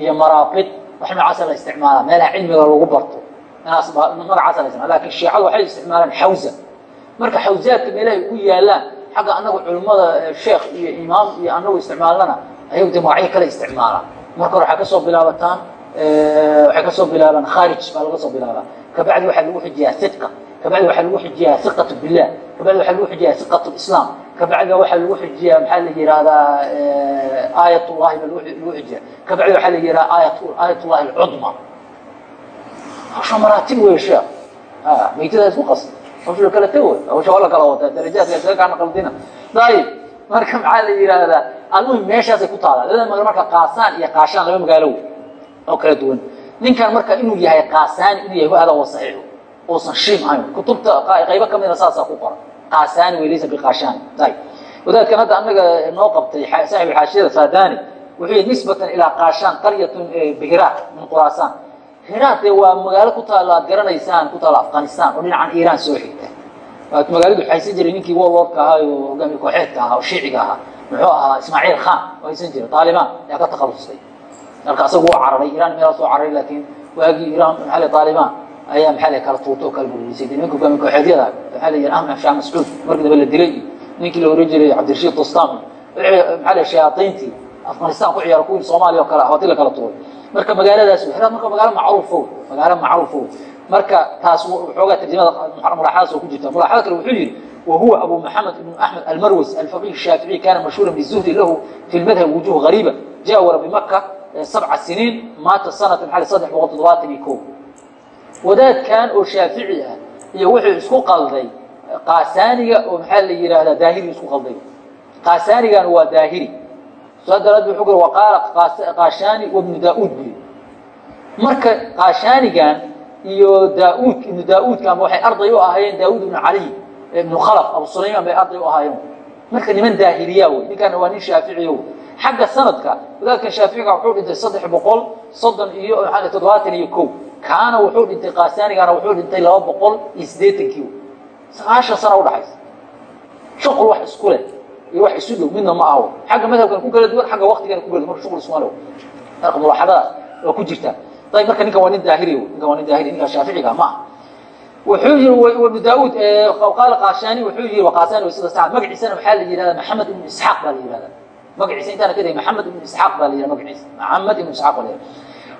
Iyo maraaqid wax noocaasa la isticmaalaa. Meelaha cilmiga lagu barto. Magacaasa la isticmaala laakiin shiicadu waxay isticmaalaan xawsa. Marka xawsaadka meelahay ugu yaallaan xagga annagu culimmada sheekh iyo imaam iyo annagu isticmaalnana ayagu de magacyo kale isticmaalaan marka hore waxay ka soo bilaabataan waxay ka soo bilaabaan khaarij baa laga soo bilaabaa. Kabacdi waxaa lagu xijiyaa idqa kabacdi waxaa lagu xijiyaa iqatu billah kabacdi waxaa lagu xijiyaa iqatu islaam. Kabacdina waxaa lagu xijiyaa maxaa la yihahdaa aayat llahi ba lagu xijiya kabacdi waxaa la yihahdaa aayat aayat llahi alcudma. Hawsha maraatib wey sheekh. Maytada isku qas hawsha kala tag wey hawsha waa la kala wataa darajaadka isaga kaana qaldina. Ayib marka maxaa la yihahdaa almuhim meeshaasay ku taalaa. Labada magaalo marka qaasaan iyo qaashaan laba magaalo wey oo kala duwan. Ninkan marka inuu yahay qaasaani inuu yahay hada wa saxiixu uusan shiim ahayn. Kutubta qaybo ka mida saasaa ku qoran. Qaasaani wey laysa biqaashaani ayib wadaadkan hadda annaga noo qabtay saaxib xaashiyada saadani wuxuu yihi nisbatan ilaa qaashaan qaryatun bihiraat min quraasaan hiraat dee waa magaalo ku taalla aad garanaysaan ku taalla afghanistan oo dhinacan iiraan soo xigta magaaladu haysan jiray ninkii warlordka ahaa oo hogaamiye kooxeedka ahaa oo shiiciga ahaa muxuu ahaa ismaaciil khan oo haysan jiray taalibaan ayaa ka takhalustay marka asagu waa cararay iiraan meelaa soo cararay laakiin waagii iiraan maxaa le taalibaan ayaa maxaa le kala tuurtay oo kala burburisay de nimanka hogaamiye kooxeedyada maxaa la yihi ahmed shah mascuud markii dambe la dilay ninkii la oran jiray cabdirashiid dostam maxaa le shayaaiintii afghanistan ku ciyaara kuwii soomaaliya oo kale ah haddii la kala tuuray. Marka magaaladaas hiraad marka magaalo macruufo magaalo macruufo marka taas xoogaa tarjamada mulaaxadaas oo ku jirta. Mulaaxada kale wuxuu yihi وهو أبو محمد بن أحمد المروز الفقيه الشافعي كان مشهورا بالزهد له في المذهب وجوه غريبة جاور بمكة سبع سنين مات سنة محل صدح وقت يكون wadaad kan oo shaafici ah iyo wuxuu isku qalday qaasaaniga oo maxaa la yidhaahdaa daahiri isku qalday qaasaanigan waa daahiri saa daraaddi wuxuu kuri waqaala qaashaani wabnu daa-uud buyi marka qaashaanigan iyo daa-uud ibnu daa-uudka ama waxay arday u ahaayeen daa-uud ibnu caliy ibnu khalaf abu sulaymaan bay arday u ahaayeen. Marka niman daahiriya wey ninkaana waa nin shaaficiyo xagga sanadka wadaadkan shaaficiga wuxuu dhintay saddex boqol soddon iyo maxaa toddobaatan iyo kow kaana wuxuu dhintay qaasaanigana wuxuu dhintay laba boqol iyo siddeetankii sagaashan sana udhaxaysa shuqul wax isku leh iyo wax isu dhow midna ma aho. Xagga madhabkan ku kala duwan xagga waktigana ku kala duwan shuqul isma lew marka mulaaxadadaas waa ku jirtaa ayib marka ninkan waa nin daahiri ninkan waa nin daahiri ninkan shaaficiga ma aha wuxuu yihi ibnu daauud qaala qaashaani wuxuu yihi qaasani sida sacad magaciisana waxaa la yihahda maxamed ibnu isxaaq baa la yihahda magaciisa intaana kadeg maxamed ibnu isxaaq baa la yihahda magaciisa. Maxamed ibnu isxaaq baa la yihahda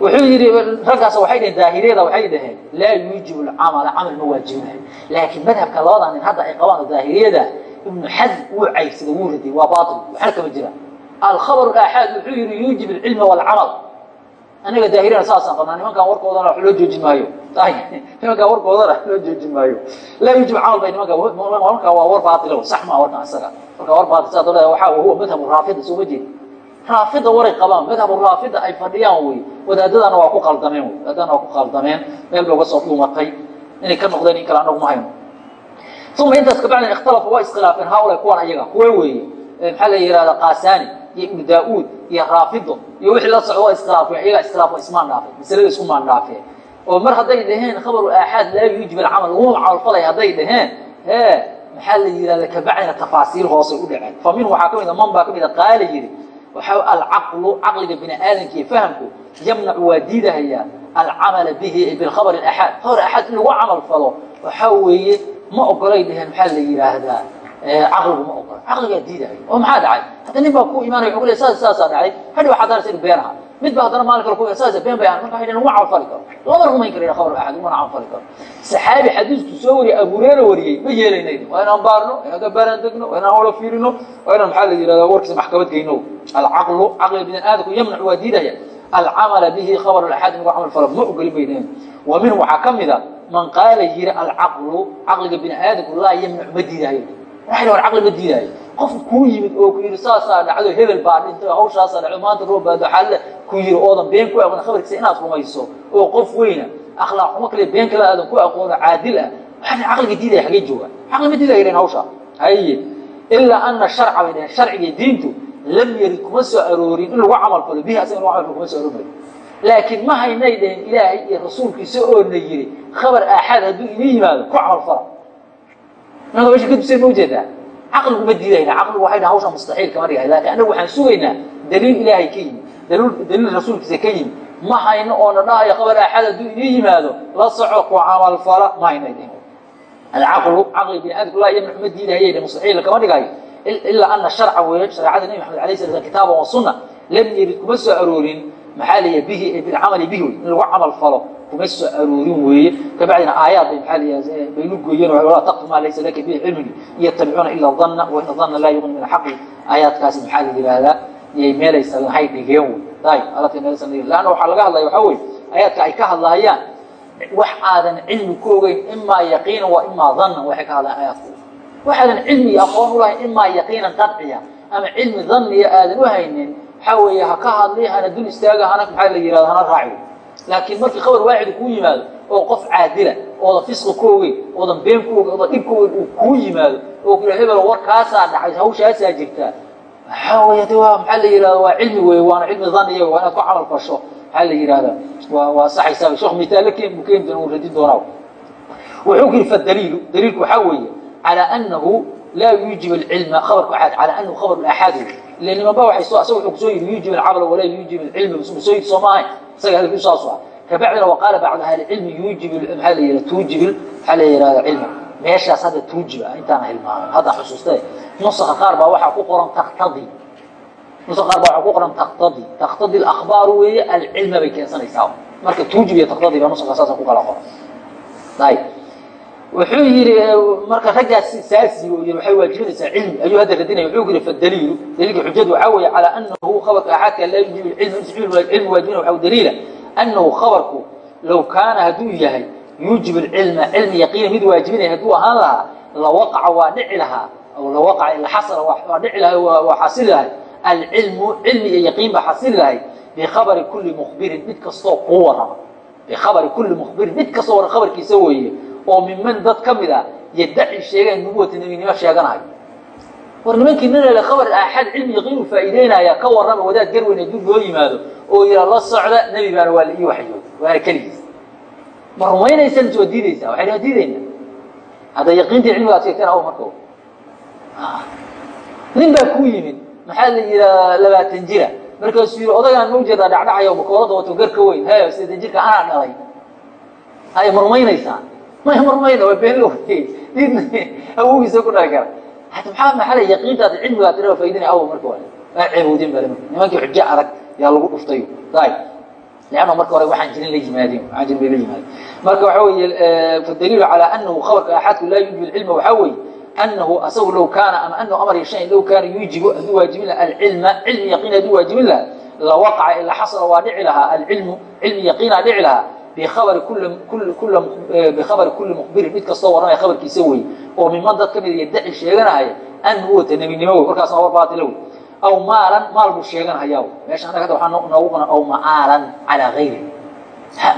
wuxuu yidhi raggaas waxay dhaheen daahiriyada waxay dhaheen laa yuujibu lcamala camal ma waajibinayo laakiin madhabka labada nin hadda ay qabaan daahiriyada ibnu xasm wuu caybsaday wuu riday waa baatil waxna kama jira. Alkhabar aaxaad wuxuu yihi yuujib alcilma walcamal anaga daahiriyana saasaan qabnaa nimankan warkoodana wax loo joojin maayo. Nimankan warkoodana loo joojin maayo. Laa yuujib camal bay nimanka marka waa war baatila sax maa warkan isaga. Marka war baatil saa dole waxa huwa madhabu raafida soo ma jeedi raafida waray qabaan madhabu raafida ay fadhiyaan wey. Wadaadadana waa ku qaldameen wey. Wadaadadana waa ku qaldameen meel bay uga soo dhuumatay inay ka noqdeen in kale anagu ma hayno. Uma intaas kabacdin ikhtalafa waa iskhilaafeen haulay kuwan ayaga kuwe weeye? Maxaa la yihahda qaasani iyo ibnu daa-uud iyo raafido iyo wixii la socdo waa iskhilaafeen iyagaa iskhilaafo ismaan dhaafeen masalada isku maan dhaafeen oo mar hadday dhaheen khabaru aaxaad laa yuujib alcamal laguma camalfalay hadday dhaheen hee maxaa la yihahda kabacdina tafaasiil hoosay u dhaceen. Fa min waxaa ka mid a man baa ka mid a qaala yidhi waxa alcaqlu caqliga bini aadamka iyo fahamku yamnacu waa diidahayaa alcamala bihi bilkhabr axaad khabar axaad in lagu camal falo waxaa weeye ma ogolay dhaheen maxaa la yidhaahdaa caqligu ma caqligaa diidahaya oo maxaa dhacay? Hadda nin baa ku imaanaya wuxuu le saas saasaa dhacay hadhi waxaa darasa inu been aha mid baa haddana maalin kale ku saasa been bay ahan marka laguma camal fali karo. Lama rumayn kara khabar axaad laguna camal fali karo. Saxaabi xadiisku soo wariyay abu hureyra wariyey. Ma yeelaynay waa inaan baarno? Waa inaan baaraan degno? Waa inaan holo fiirino? Waa inaan maxaa la yihahda warkiisa maxkamad geyno? Alcaqlu caqliga bini aadamku yamnacu waa diidaya. Alcamala bihi khabar axaad in lagu camal falo ma ogolin bay dhaheen wa minhu waxaa ka mid a man qaala yiri alcaqlu caqliga bini aadamku laa yamnacu ma diidayo waxay war caqli ma diidaayo qof kuu yimid oo ku yidhi saasaa dhacdo hebel baa dhintay hawshaasaa dhacdo maanta roob baado xaalle ku yidhi oodan been ku aqoon khabarkiisa inaad rumayso oo qof weyna akhlaaq xumo kale been kale aadan ku aqoono caadil ah. Waxaa caqliga diidaya xagee jooga caqli ma diidaya yidhahen hawshaa haye ilaa ana sharca bay dhaheen sharciga diintu lam yarid kuma soo aroorin in lagu camal falo bihi asaga in lagu camal kuma soo aroormayo laakiin ma haynay dhehen ilaahay iyo rasuulkiisa oo na yiri khabar aaxaad hadduu idin yimaado ku camal fala. Inaga meesha ka dusay ma u jeedaa caqligu ma diidayna caqligu waxay dhaha hawsha mustaxiil kama dhigahay laakiin annagu waxaan sugaynaa daliil ilaahay ka yimi daliil rasuulkiisa ka yimi ma hayno oo na dhahayo khabar aaxaad hadduu idin yimaado la soco ku camal fala ma haynay dhehen alcaqlu caqli bini aadamku laa yamnac ma diidahayay dhe mustaxiil kama dhigayo ilaa ana sharca weeye shareecada nebi maxamed alay sala kitaaba wa sunna lam yarid kuma soo aroorin maxaa leeyahay bihi bilcamali bihi wey in lagu camal falo kuma soo aroorin weeye kabacdina aayaad bay maxaa leeyahay baynu gooyeen walaa taqfu maa laysa laka bihi cilmigi yattabicuuna ila danna wa ina danna laa yuqni min alxaqi aayaadkaasi maxaa la yidhaahdaa? Iyay meelaysan lahay dhigeen wey. Laanna waxaa laga hadlaya waxaa weeye aayaadka ay ka hadlaayaan wax aadan cilmi ku ogeyn imaa yaqiinan wa imaa dannan waxay ka hadlayan aayaadku. Waxaadan cilmi iyo aqoon u lahayn imaa yaqiinan qadciya ama cilmi danniya aadan u haynin waxaa weeye ha ka hadli hana dul istaaga hana maxaa la yihahdo hana raaci laakiin markii khabar waaxid kuu yimaado oo qof caadila oodan fisqi ku ogeyn oodan been ku ogeyn oodan dhib ku ogeyn uu kuu yimaado oo kula hebel war kaasaa dhacay hawshaasaa jirtaa. Waxaa weeye de waa maxaa la yihahdo waa cilmi weeye waana cilmi danniya waa inaad ku camal fasho maxaa la yihahdaa waa waa saxaysaa sheekh mitaale keen buu keeni doona uu radin doonaa. Wuxuu ku yidhi fadaliilu daliilku waxaa weeye ilanimanba waay so asaga wuxuu ku soo yidhi yuujib alcaqla walaa yuujib alcilmi musoo yidhi sooma ahayn isaga hadalkiisu saasu ah kabacdina waqaala bacdu ahli cilmi yuujib maxaa la yihah tuujib maxaa la yihahda cilmi meeshaas hadda tuujiba intaana hilmaamin hadda xusuustee nusaka qaar baa waxaa ku qoran taktadi nusaka qaar baa waxaa ku qoran taktadi taktadi alakhbaaru weeye alcilma bay keensanaysaa marka tuujib iyo taktadi baa nusaka saasa ku kala qoran ayib wuxuu yidhi marka raggaas saasi waxay waajibinaysaa cilmi. Ayuu hadda radinaya wuxuu yidhi fadaliilu daliilka xujadu waxaa weeye calaa annahu khabarka axaadka laa yujibu ilcilm inta cilmi waajibina waxaa daliila. Annahu khabarku low kaana hadduu yahay yuujibu alcilma cilmi yaqiina mid waajibinaya hadduu ahaan lahaa lawaqaca waa dhici lahaa aw lawaqaca ila xasala waa dhici lahay waa xasili lahay alcilmu cilmi iyo yaqiin baa xasili lahay bikhabari kulli mukhbirin mid kastoo kuu warrama bikhabari kulli mukhbirin mid kastoo warran khabarkiisa weeye oo miman dad ka mid a yadaci sheegaan nubuwata nebinimo sheeganayo. War nimankii ninale khabar aaxad cilmi yaqiinu faa'iideynaya ka warrama wadaad garweyn hadduu loo yimaado oo yidhaa la socda nebi baana waa la ii waxyooday waana keligiis. Ma rumaynaysaan soo diidaysaa? Waxaynu waa diidayna. Hadda yaqiintii cilmiga ad sheegteen aw marka nin baa kuu yimid maxaa la yidhaha labaatan jira. Markaasuu yidhi odagaan ma u jeedaa dhacdhacayo bakoorada wato garka weyn. He sideetan jirka anaa dhalay? Hay ma rumaynaysaan ma warmayno waa been lawayey diidna awowgiisa ku dhaci kara hata maxaa maxaa le yaqiintaad cilmigaa tira faydina aw marka waa aa ceebowdin baa nimankii xujo adag yaa lagu dhuftayo daay leanna marka hore waxaan jirin la yimaadeen waxaan jirin bay la yimaadeen marka waxaa weeye eh, fadaliilu calaa anahu khabarka axadku laa yujibu alcilma waxaa weeye anahu asagu low kaana ama anahu amar yashayn low kaana yuujibu hadduu waajibin laha alcilma cilmi yaqiin hadduu waajibin laha lawaqaca ilaa xasala waa dhici lahaa. Alcilmu cilmi yaqiinaa dhici lahaa bikhabari kulli mukhbirin mid kastoo warramaya khabarkiisa wey oo miman dad ka mid yadaci sheeganahaya anhu wata nebinimo wey markaasna war baatila wey aw maalan maal buu sheeganhayaa meesha anagata waxaa noogu qana aw macaalan calaa hayri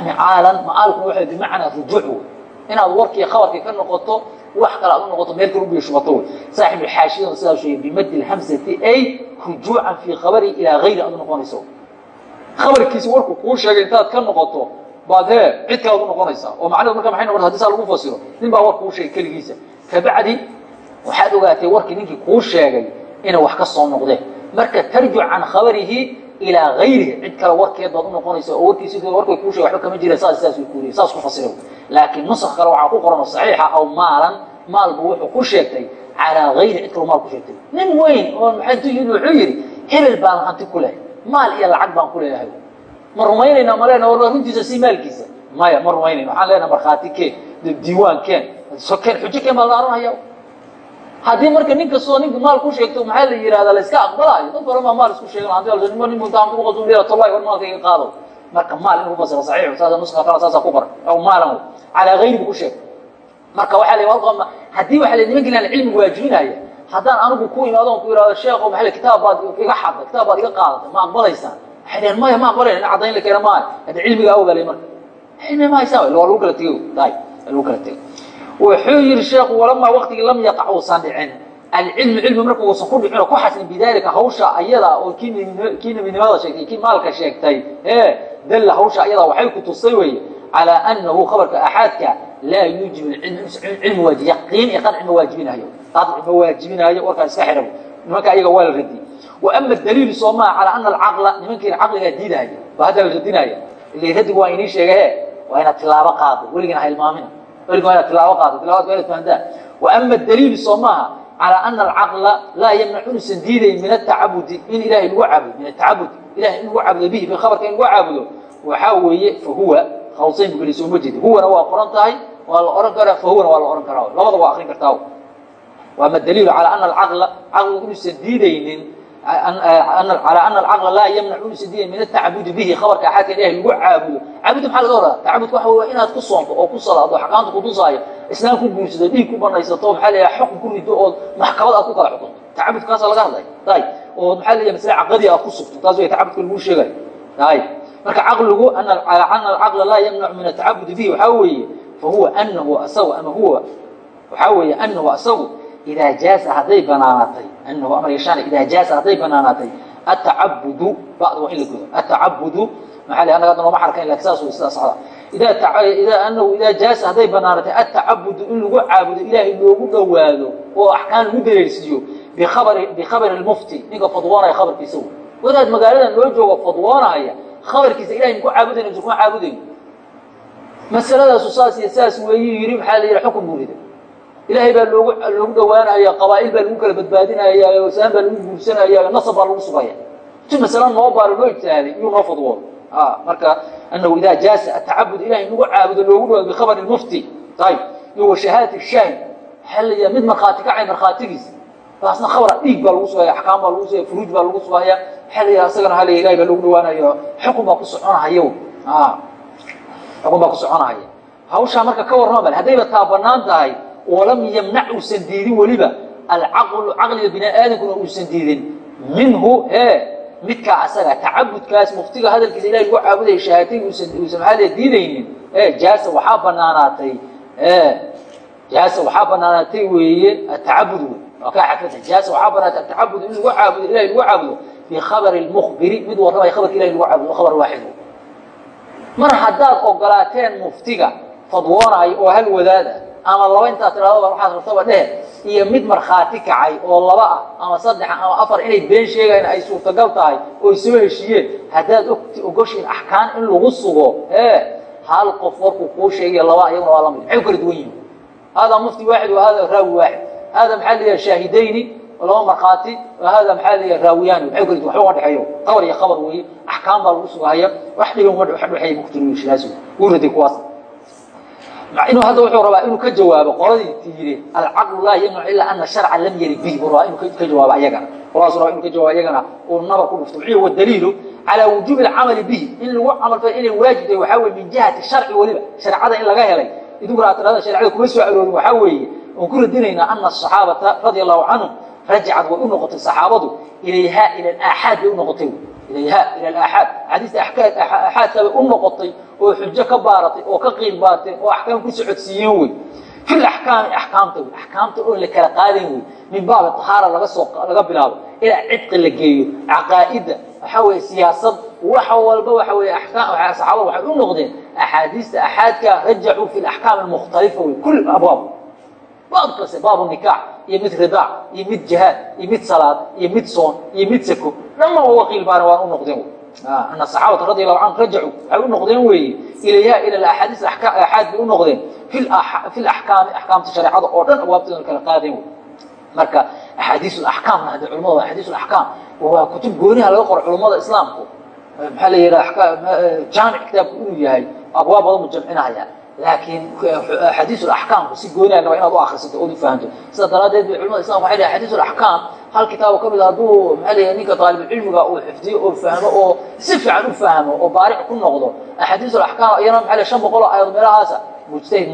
macaalan macaalku waxa bimacnaa rujuuc wey inaad warkii khabarkii ka noqoto wax kale aad u noqoto meel kale ubiya shubato wey saaxibu xaashiyadan sidaa sheegay bimadi lhamsati ay rujuucan fii khabari ilaa hayri aad u noqonayso khabarkiisi warku kuu sheegay intaad ka noqoto baad hee cid kalaad u noqonaysaa oo macnahedu marka maxay noqonaysa haddii saa lagu fasiro nin baa war kuu sheegay keligiisa. Kabacdi waxaad ogaatay warkii ninkii kuu sheegay inay wax ka soo noqdeen. Marka tarjuc can khabarihi ilaa gayrihi cid kale warkeed baad u noqonaysa oo warkiisi warkay kuu sheegay waxba kama jireen saas saas uu kuuriyay saas ku fasiro. Laakiin nusakh kale waxaa ku qoran oo saxiixa aw maalan maal buu wuxuu ku sheegtay calaa gayri cid kaloo maal ku sheegtay. Nin weyn oo maxay yidhi wuxuu yidhi hebel baan hanti ku lehay maal iyo lacag baan ku leeyahay ma rumaynayna ma leena war runtiisa si maalkiisa. Maya ma rumaynayna. Waxaan leenaha markhaati keen diiwaan keen. Sokeen xujo keen baa la aranaya haddii marka nin kastoo ninka maal ku sheegto maxaa la yidhahdaa la iska aqbalaayo? Dad badan baa maal isku sheegan. Hadii nin muntaan ku qasuu leeyahay tollahi war maalka iga qaado. Marka maal in lagu fasiro saxiix saasa nuska kala saasa ku qoran aw maalan calaa gayri buu ku sheegay. Marka waxaa la halka haddii waxaa la nimanka ilaa cilmiga waajibinaya haddaan anigu ku imaado on ku yidhahdo sheekho maxaa kitaab baad iga xadda kitaab baad iga qaadatay ma aqbalaysaan waxay dhaheen maya ma aqbalayna in caddayn la keena maayo hadda cilmiga awgalay marka cilmi ma haysaa waa lagu kala tego daay lagu kala tego wuxuu yidhi sheekhu walamaa waqtigii lam yaqac uusan dhicin alcilmu cilmi marka uusan ku dhicin oo ku xasilin bidaalika hawsha ayada oo kii nebinimada sheegtay kii maalka sheegtay ee dalla hawsha ayada waxay ku tusay weye calaa annahu khabarka axaadka laa yuujibu cilmi waaji yaqiin iyo qadci ma waajibinayo qadci ma waajibinayo warkaan iska xidhabo nimanka ayaga waa la radiyey ama daliilu soo maa calaa ana alcaqla nimankiina caqligaa diidahaya ba hadda la radinaya ile radigu waa inii sheegahe waa inaad tilaabo qaado weligana ha ilmaamina weliga waa inaad tilaabo qaado tilaabad waa inaad fahantaan. Wa ama daliilu soo maaha calى ana alcaqla laa yamnacu inuusan diidayn min atacabudi in ilahay lagu caabudo min atacabud ilahay in lagu caabudo bihi bikhabarka in lagu caabudo. Waxaa weeye fahuwa khawsayn bu geliso uma jeedi huwana waa qoran tahay waa la ohan karaa fahuwana waa la ohan karaa. Labada waa akrin kartaa. Waama daliilu calى ana alcaqla caqligu inuusan diidaynin calى ana alcaqla laa yamnacu diidayn min atacabudi bihi khabarka axaadka ilahay lagu caabudo caabudda maxaa laga wadaa tacabudka waxa wey inaad ku soonto oo ku salaado xaqaanta kutusaayo islaam ku guursato dhiig ku banaysato maxaa la yaha xukun ku rido ood maxkamad aad ku kala xukunto tacabudkaasa laga hadlay ay oo maxaa la yaha masle caqadii aad ku sugto taas way tacabudka lagu sheegayo ay marka caqligu ana alcaqla laa yamnacu min atacabudi bihi waxaa weeye fahuwa anahu asagu ama huwa waxaa weeye anahu asagu idaa jaasa hadday banaanaatay anahu amar yashaan idaa jaasa hadday banaanaatay atacabudu bacda waa in la godo atacabudu maxaa la anaga hadda nooma xarkayn laakiin saas wey sidaa socda idaa anahu idaa jaasa hadday banaanatay atacabudu in lagu caabudo ilaahay loogu dhowaado oo axkaan lagu daleelsiiyo bikhabari lmufti ninka fadwoonaya khabarkiisa wey wadaad magaaladan loo joogo fadwoonaya khabarkiisa ilahay maku caabudayna mise kuma caabudayn masaladaasu saas iyo saas weeyu yidhi maxaa la yidhi xukun buu riday ilaahay baa loogu loogu dhowaanaya qabaa'il baa lagu kala badbaadinaya saan baa lagu guursanaya nasab baa lagu sugaya. Si masala noo baaro loo ijtihaaday iyuu noo fadwoodo. Marka anahu idaa jaasa atacabud ilahay lagu caabudo loogu dhawaado bikhabari mufti. Ayb iyo wa shahaadati shaahid waxaa la yidhaha mid markhaati kacay markhaatigiisa taasna khabara dhiig baa lagu sugaya axkaam baa lagu sugaya furuuj baa lagu sugaya. Waxaa la yidhaha isagana hala ilahay baa loogu dhawaanayo xukun baa ku soconahaya xukun baa ku soconahaya. Hawshaa marka ka warrama bal haddayba taa bannaan tahay walam yamnac uusan diidin weliba alcaqlu caqliga bini aadamkuna uusan diidin minhu e midkaa asaga tacabudkaas muftiga hadalkiisa ilahay lagu caabudaya shahaatay uusan uusan maxaa lee diidaynin e jaasa waxaa banaanaatay jaasa waxaa banaanaatay weeye atacabud wey waa kaa xafada jaasa waxaa banaatay atacabud in lagu caabudo ilahay lagu caabudo bikhabari lmukbiri mid warramaya khabarka ilahay lagu caabudo khabar waaxid mar haddaad ogolaateen muftiga fadwoonayo oo hal wadaad ah ama laba intaad tidhahdaba waxaad rabtaba dhehe iyo mid markhaati kacay oo laba ah ama saddex ama afar inay been sheegayan ay suurtagal tahay oo soo heshiiyeen haddaad ogti ogoshiin axkaan in lagu sugo ee hal qof warkuu kuu sheegaya laba iyaguna waa la mid maxay u kala duwan yihiin hada mufti waaxid wa hada raawi waaxid hada maxaa layaha shaahidayni laba markhaati wa hada maxaa layaha raawiyaani maxay u kala duwan waxba uma dhexeeyo qabar iyo khabar weeye axkaam baa lagu sugahaya wax dhiban uma dhexeeya muktulushinaasi wuu raday kuwaas inuu hadda wuxuu rabaa inuu ka jawaabo qoladii tiire alcaqlu laa yamnacu ilaa ana sharca lam yari bihi buu rabaa inuu ka jawaabo ayagana. Qoladaas rabaa inuu ka jawaabo ayagana uu nabar ku dhufto wuxuu wadaliilu calaa wujuubi alcamali bihi. In lagu camal falo inay waajib tahay waxaa weye min jihati sharci weliba shareecada in laga helay. Iduguna aad tirahda shareecada kuma soo aroorin waxaa weeye oon ku radinaynaa ana asaxaabata radia allahu canhum rajacad way u noqotay saxaabadu ilayha ila alaaxaad bay u noqotay ilayha ila alaaxaad xadiista axaadka bay u noqotay oo xujo ka baaratay oo ka qiil baartay oo axkaam ku socodsiiyeen wey fi laxkaami axkaamta wey axkaamta oon la kala qaadin wey min baabi tahaara laga soo laga bilaabo ilaa cidqi la geeyo caqaa'ida waxaa weeye siyaasad wax walba waxa weeye axkaam saxaabada waxay u noqdeen axaadiista axaadka rajacuu fi laxkaam almukhtalifa wey kul abwaab baab kaste baabu nikaax iyo mid ridaac iyo mid jihaad iyo mid salaad iyo mid soon iyo mid sako dhammaaba waqiil baana waan u noqdeen. Ah, Ana saxaabata radi allahu canhu rajacuu waxay u noqdeen weeye ilayha ila axaadiis axaad bay u noqdeen. Fi ah, axkaami axkaamta shareecada oo dhan awaabtoodan kala qaadeen wey marka axaadiis axkaamna hadda culamada axaadiis axkaam waa kutub gooniha laga qoro culummada islaamku. Maxaa la yidhaha eh, jaamic kitaabku inuu yahay abwaab badan mu jamcinahaya laakiin axadiiulaxkaamku si goonaaga waa inaad u akrisato ood u fahanto sidaa daraaddeed bay culamada islamka waxay dhahay xadiiulaxkaam hal kitaabo ka mid a hadduu maxaa leeyahay ninka daalibulcilmiga uu xifdiyo oo fahmo oo si fiican u fahmo oo baaric ku noqdo axaadiiulaxkaam iyana maxa shan boqol oo ayadood meelahaasa mujtahid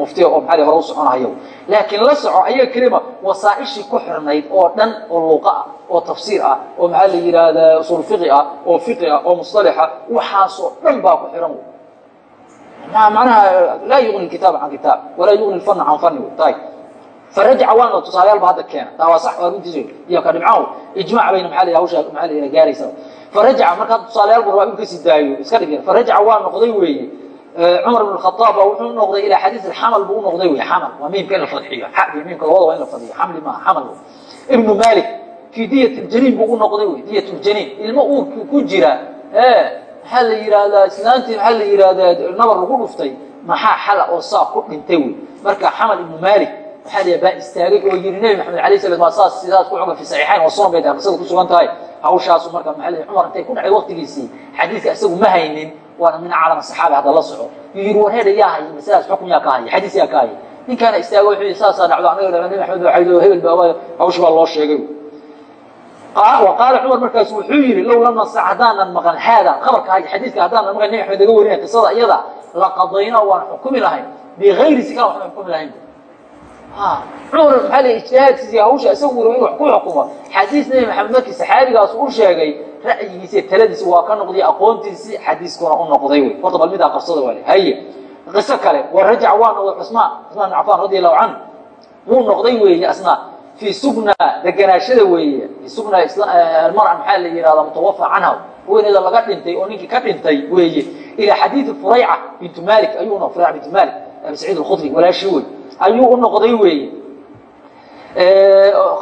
muftiya oo maxaa hore u soconahayo laakiin la soco ayaga kelima wasaa'ishii ku xirnayd oo dhan oo luuqa ah oo tafsiir ah oo maxaa la yidhaahdaa usuul fiqi ah oo fiqi ah oo mustalaxa waxaasoo dhan baa ku xiran macnaha laa yugni kitaab can kitaab walaa yugni fana can fani ayb farajaca waana tusaaleyaalba hadda keena taa waa sax waa runtiis iyo ka dhibcahu ijmaac bayna maxaa la hawsha maxaa la gaaraysa. Farajaca markaa tusaalayaal buu rabaa inuu ka sii daayo iska dhig farajaca waa noqday weeye cumar ibn khataab baa wuxuu noqday ilaa xadiis alxamal buu noqday wey xamal. Waa miimka in la fadxiyo xaq iyo miimka labada waa in la fadhiyo xamli maaha xamal ibnu malik fii diyat ljaniin buu u noqday wey diyat ljaniin ilmo uurkii ku jira maxaa la yidhaahdaa islaantii maxaa la yidhaahdaa nabar lagu dhuftay maxaa xala oo saa ku dhintay wey. Marka xamal ibnu malik waxaa la baa istaagay oo yidhi nebi maxamed alayh salam waa saas sidaas ku xoga fi saxiixayn oo sunan bay tahay qisada ku sugan tahay hawshaasu marka maxaa la cumar intay ku dhacay waqtigiisii xadiiska isagu ma haynin waana min aclam saxaabi hadda la soco. Yuu yidhi war heedha yaa haya masalaas xukun yaa ka haya xadiis yaa ka haya ninkaana istaago wuxuu yidhi saasaa dhacdo anaga nebi maxamed waxay hebel baa hawsha baa loo sheegay Ah, qaala cumar markaas wuxuu yidhi low la nasa haddaanan maqan xaada khabarkaaga xadiiska haddaanan maqan nabi axmed naga warina qisada iyada la qadaynaa waan xukumi lahay bikayri sikaa waxna xukumi lahayn. Ah, cumar maxaa l ijtihaadkiisi hawsha isagu wuro inuu ku xukumo. Xadiis nebi maxamed markii saxaabigaasu u sheegay ra'yigiisi taladiisi waa ka noqday aqoontiisi xadiiskuna u noqday wey. Horta bal midaa qabsada waale. Haye qiso kale wa rajac waa noqday cusmaan cusmaan bin cafaan radi allahu canhu wuu noqday weeye asna fii sugna deganaashada weeye fii sugna almara maxaa la yihahda mutawafa canha haweeneeda laga dhintay oo ninkii ka dhintay weeye ilaa xadiidi furayca bintu malik ayuu furayca bintu malik abi saciid alkhudri walaashii wey ayuu u noqday weeye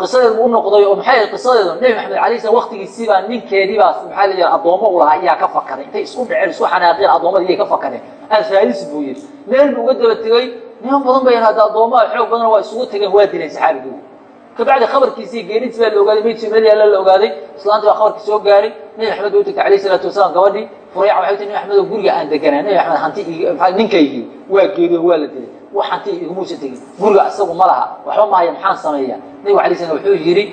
qisadeedu u noqday oo maxay qisadeedu nebi maxamed alay slam waqtigiisii baa ninkeediibaas maxaa la yidhaha addoommo u lahaa ayaa ka fakaday intay isku dhaceen isku xanaaqeen addoommadii iyay ka fakadeen alfaaris buu yidhi meel buu uga daba tegey niman badan bay hadda addoommaha xoog badan waa isugu tegeen waa dileen saxaabigii kabacdi khabarkiisii geenidiis baa la ogaaday meydkii meel yaalla la ogaaday. Islaantii baa khabarkii soo gaaray. Nebi maxamed u tagtay alayh salaatu wasalaam gabadhii. Furayca waxay tii nebi maxamed oo guriga aan deganaa nebi maxamed hanti ninkaygii waa geeriyo waa la dilay. Wax hanti igumuusa tegin guriga asagu ma laha. Waxba mahaya maxaan sameeya nebigu alay slam wuxuu yidhi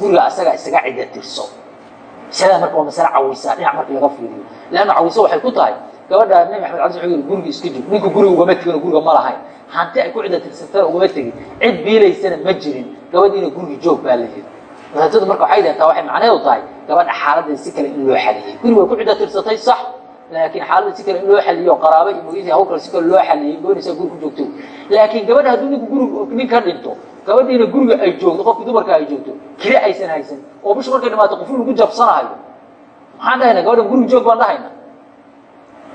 guriga asaga isaga cidda tirso. Masalada marka waa masale cawaysaa dhinac marka laga fiiriyo. Leanna cawayso waxay ku tahay gabadha nebi maxamed alay slam wuxuu yidhi guriga iska jir ninku guriga ugama tegin oo guriga ma lahayn hanti ay ku cidda tirsatana ugama tegin cid biilaysana ma jirin. Gabadhiina guriga joog baa la yidhi wadaadadu marka waxay deentaa waxay macnaheedu tahay gabadha xaaladeeda si kale in loo xaliyey guriga way ku cidda tirsatay sax. Laakiin xaaladda si kale in loo xaliyo qaraabo iyo mogiisi hawl kale si kale loo xaliyey doonaysaa guri ku joogto. Laakiin gabadha hadduu ninku guri nin ka dhinto gabadhiina guriga ay joogto qofkii dumarka ay joogto kire aysan haysan oo bishu markay dhimaato qofuu lagu jabsanahayo. Maxaan dhahaynaa gabadhan guriga joog baan dhahayna.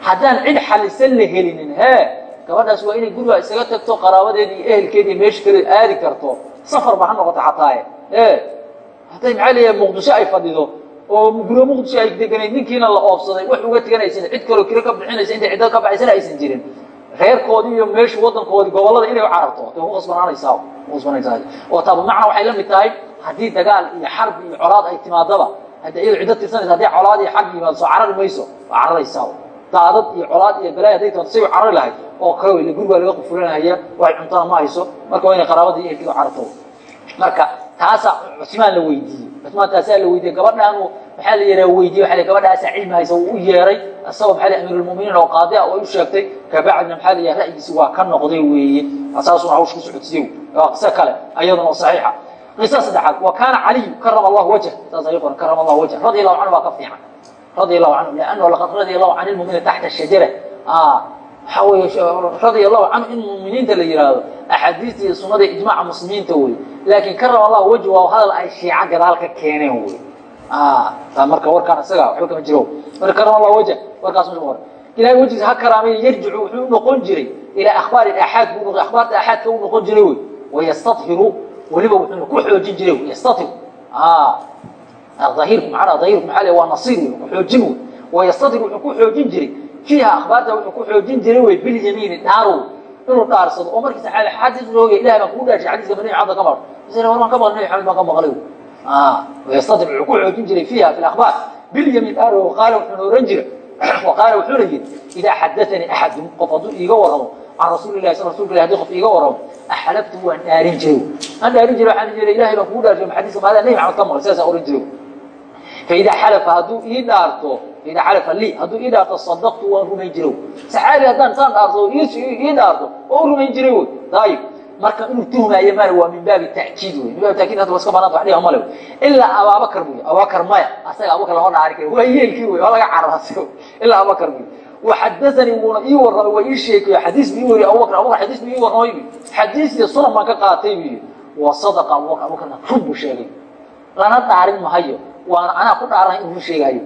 Haddaan cid xalisan la helinin hee gabadhaas waa inay guriga isaga tagto qaraabadeedi iyo ehelkeedi iyo meesha kale aadi karto. Safarba ha noqoto xataaye. E hadday maxaa leeyahay muqdisho ay fadhido oo guryo muqdisho ay deganayd ninkiina la oobsaday wax uga teganaysan cid kaloo kiro ka bixinaysa intay ciddada ka baxaysana aysan jirin. Reerkoodii iyo meeshu waddankoodii gobollada inay u cararto. Way ku qasbanaanaysaa qasbanaysaa oo taaba macna waxay la mid tahay haddii dagaal iyo xarbi iyo colaad ay timaadaba hadda iyado ciddo tirsanaysa haddii colaad iyo xarbi yimaado soo carari mayso waa cararaysaa daadad iyo colaad iyo balaaya hadday timaado say u carari lahayd oo kale wey guri baa laga qufulanaya wax cuntana ma hayso. Marka waa inay qaraabadii iyo ehelkii u cararto marka taasaa cusmaan la weydiiyey. Cusmaan taasaa la weydiiyey gabadhaanu maxaa la yidhaha weydiye waa gabadhaasaa cilmi haysa uu u yeeray. Isagoo maxaa la amiirulmuminiin oo qaadi ah oo u sheegtay kabacdina maxaa la yidhaha ra'yigiisi waa ka noqday weeye. Saasuna hawsh ku socodsiiyo waa qiso kale ayaduna oo saxiixa. Qiso saddexaad wa kaana caliyu karama allahu wajh saas ayay qoran karama allahu wajh radia allahu canhu baa ka fiican radia allahu canhu liannahu laqad radia allahu can ilmuminiina taxta shajara waxaa weeye radia allahu canhu in muminiinta la yidhaahdo axaadiista iyo sunnada ijmaaca muslimiinta wey laakiin karama allahu wajh waa hadal ay shiica gadaal ka keeneen wey marka warkaan isaga waxba kama jiro. Marka karama allah wajh warkaas qoran ilahay wejgiisa ha karaamay yarjicu wuxuu u noqon jiray ilaa akhbaari noqon akhbaarta aaxaadka u noqon jiray wey wayastadhiru weliba wuxuuna ku xoojin jiray ahiirku manaa ahirku maaa waa nasiir wey ku xoojin wey wayastatir wuxuu ku xoojin jiray fiiha akhbaarta wuxuu ku xoojin jiray wey bilyamiini dhaarow inuu dhaarsado oo markii saxaabi xadiis u oogay ilah baan kuu dhaarshay xadiiska bani cabda ka maql mise hor baan ka maql nabi maxamed baan ka maqlay wayastatir wuxuu ku xoojin jiray fiiha fi akhbaar bilyamiin dhaarow waqaala wuxuuna oran jira waqaala wuxuuna yidhi idaa xadatanii axadun qof hadduu iiga warramo can rasuuli lahi rasulka ilah haddii qof iiga warramo axlabtu waan dhaarin jiray waan dhaarin jiray waxaan jiray ilahay baan kuu dhaarshay xadiiska maadaa nabi maxamed ka maqlay sidaasaan oran jiray فإidaa xalafa hadduu ii dhaarto إidaa xalafa lii hadduu ii dhaarto صadaqtu waan rumayn jiray saxaabi haddaan saan dhaarto ii dhaarto oo u rumayn jiray wy daayib marka inuu tuhmaayo male waa min baabi takiid wey min baabi takiid hadda waa iska banaanta wax dhiga male ilaa abaabakar buy abaabakar maya asaga abubakar lama dhaari karo waa yeelkii wey waa laga carara asigo ilaa abubakar buy waxadaanii wuuna ii warramay waa ii sheegayo xadiis bu ii wariye abubakr abubakr xadiis bu ii warramay bu xadiis iyo sunan baan ka qaatay bu yidhi wa sadaqa abubakr abubakrna run buu sheegay lana dhaarin mahayo waana anaa ku dhaaranahay inuu sheegayo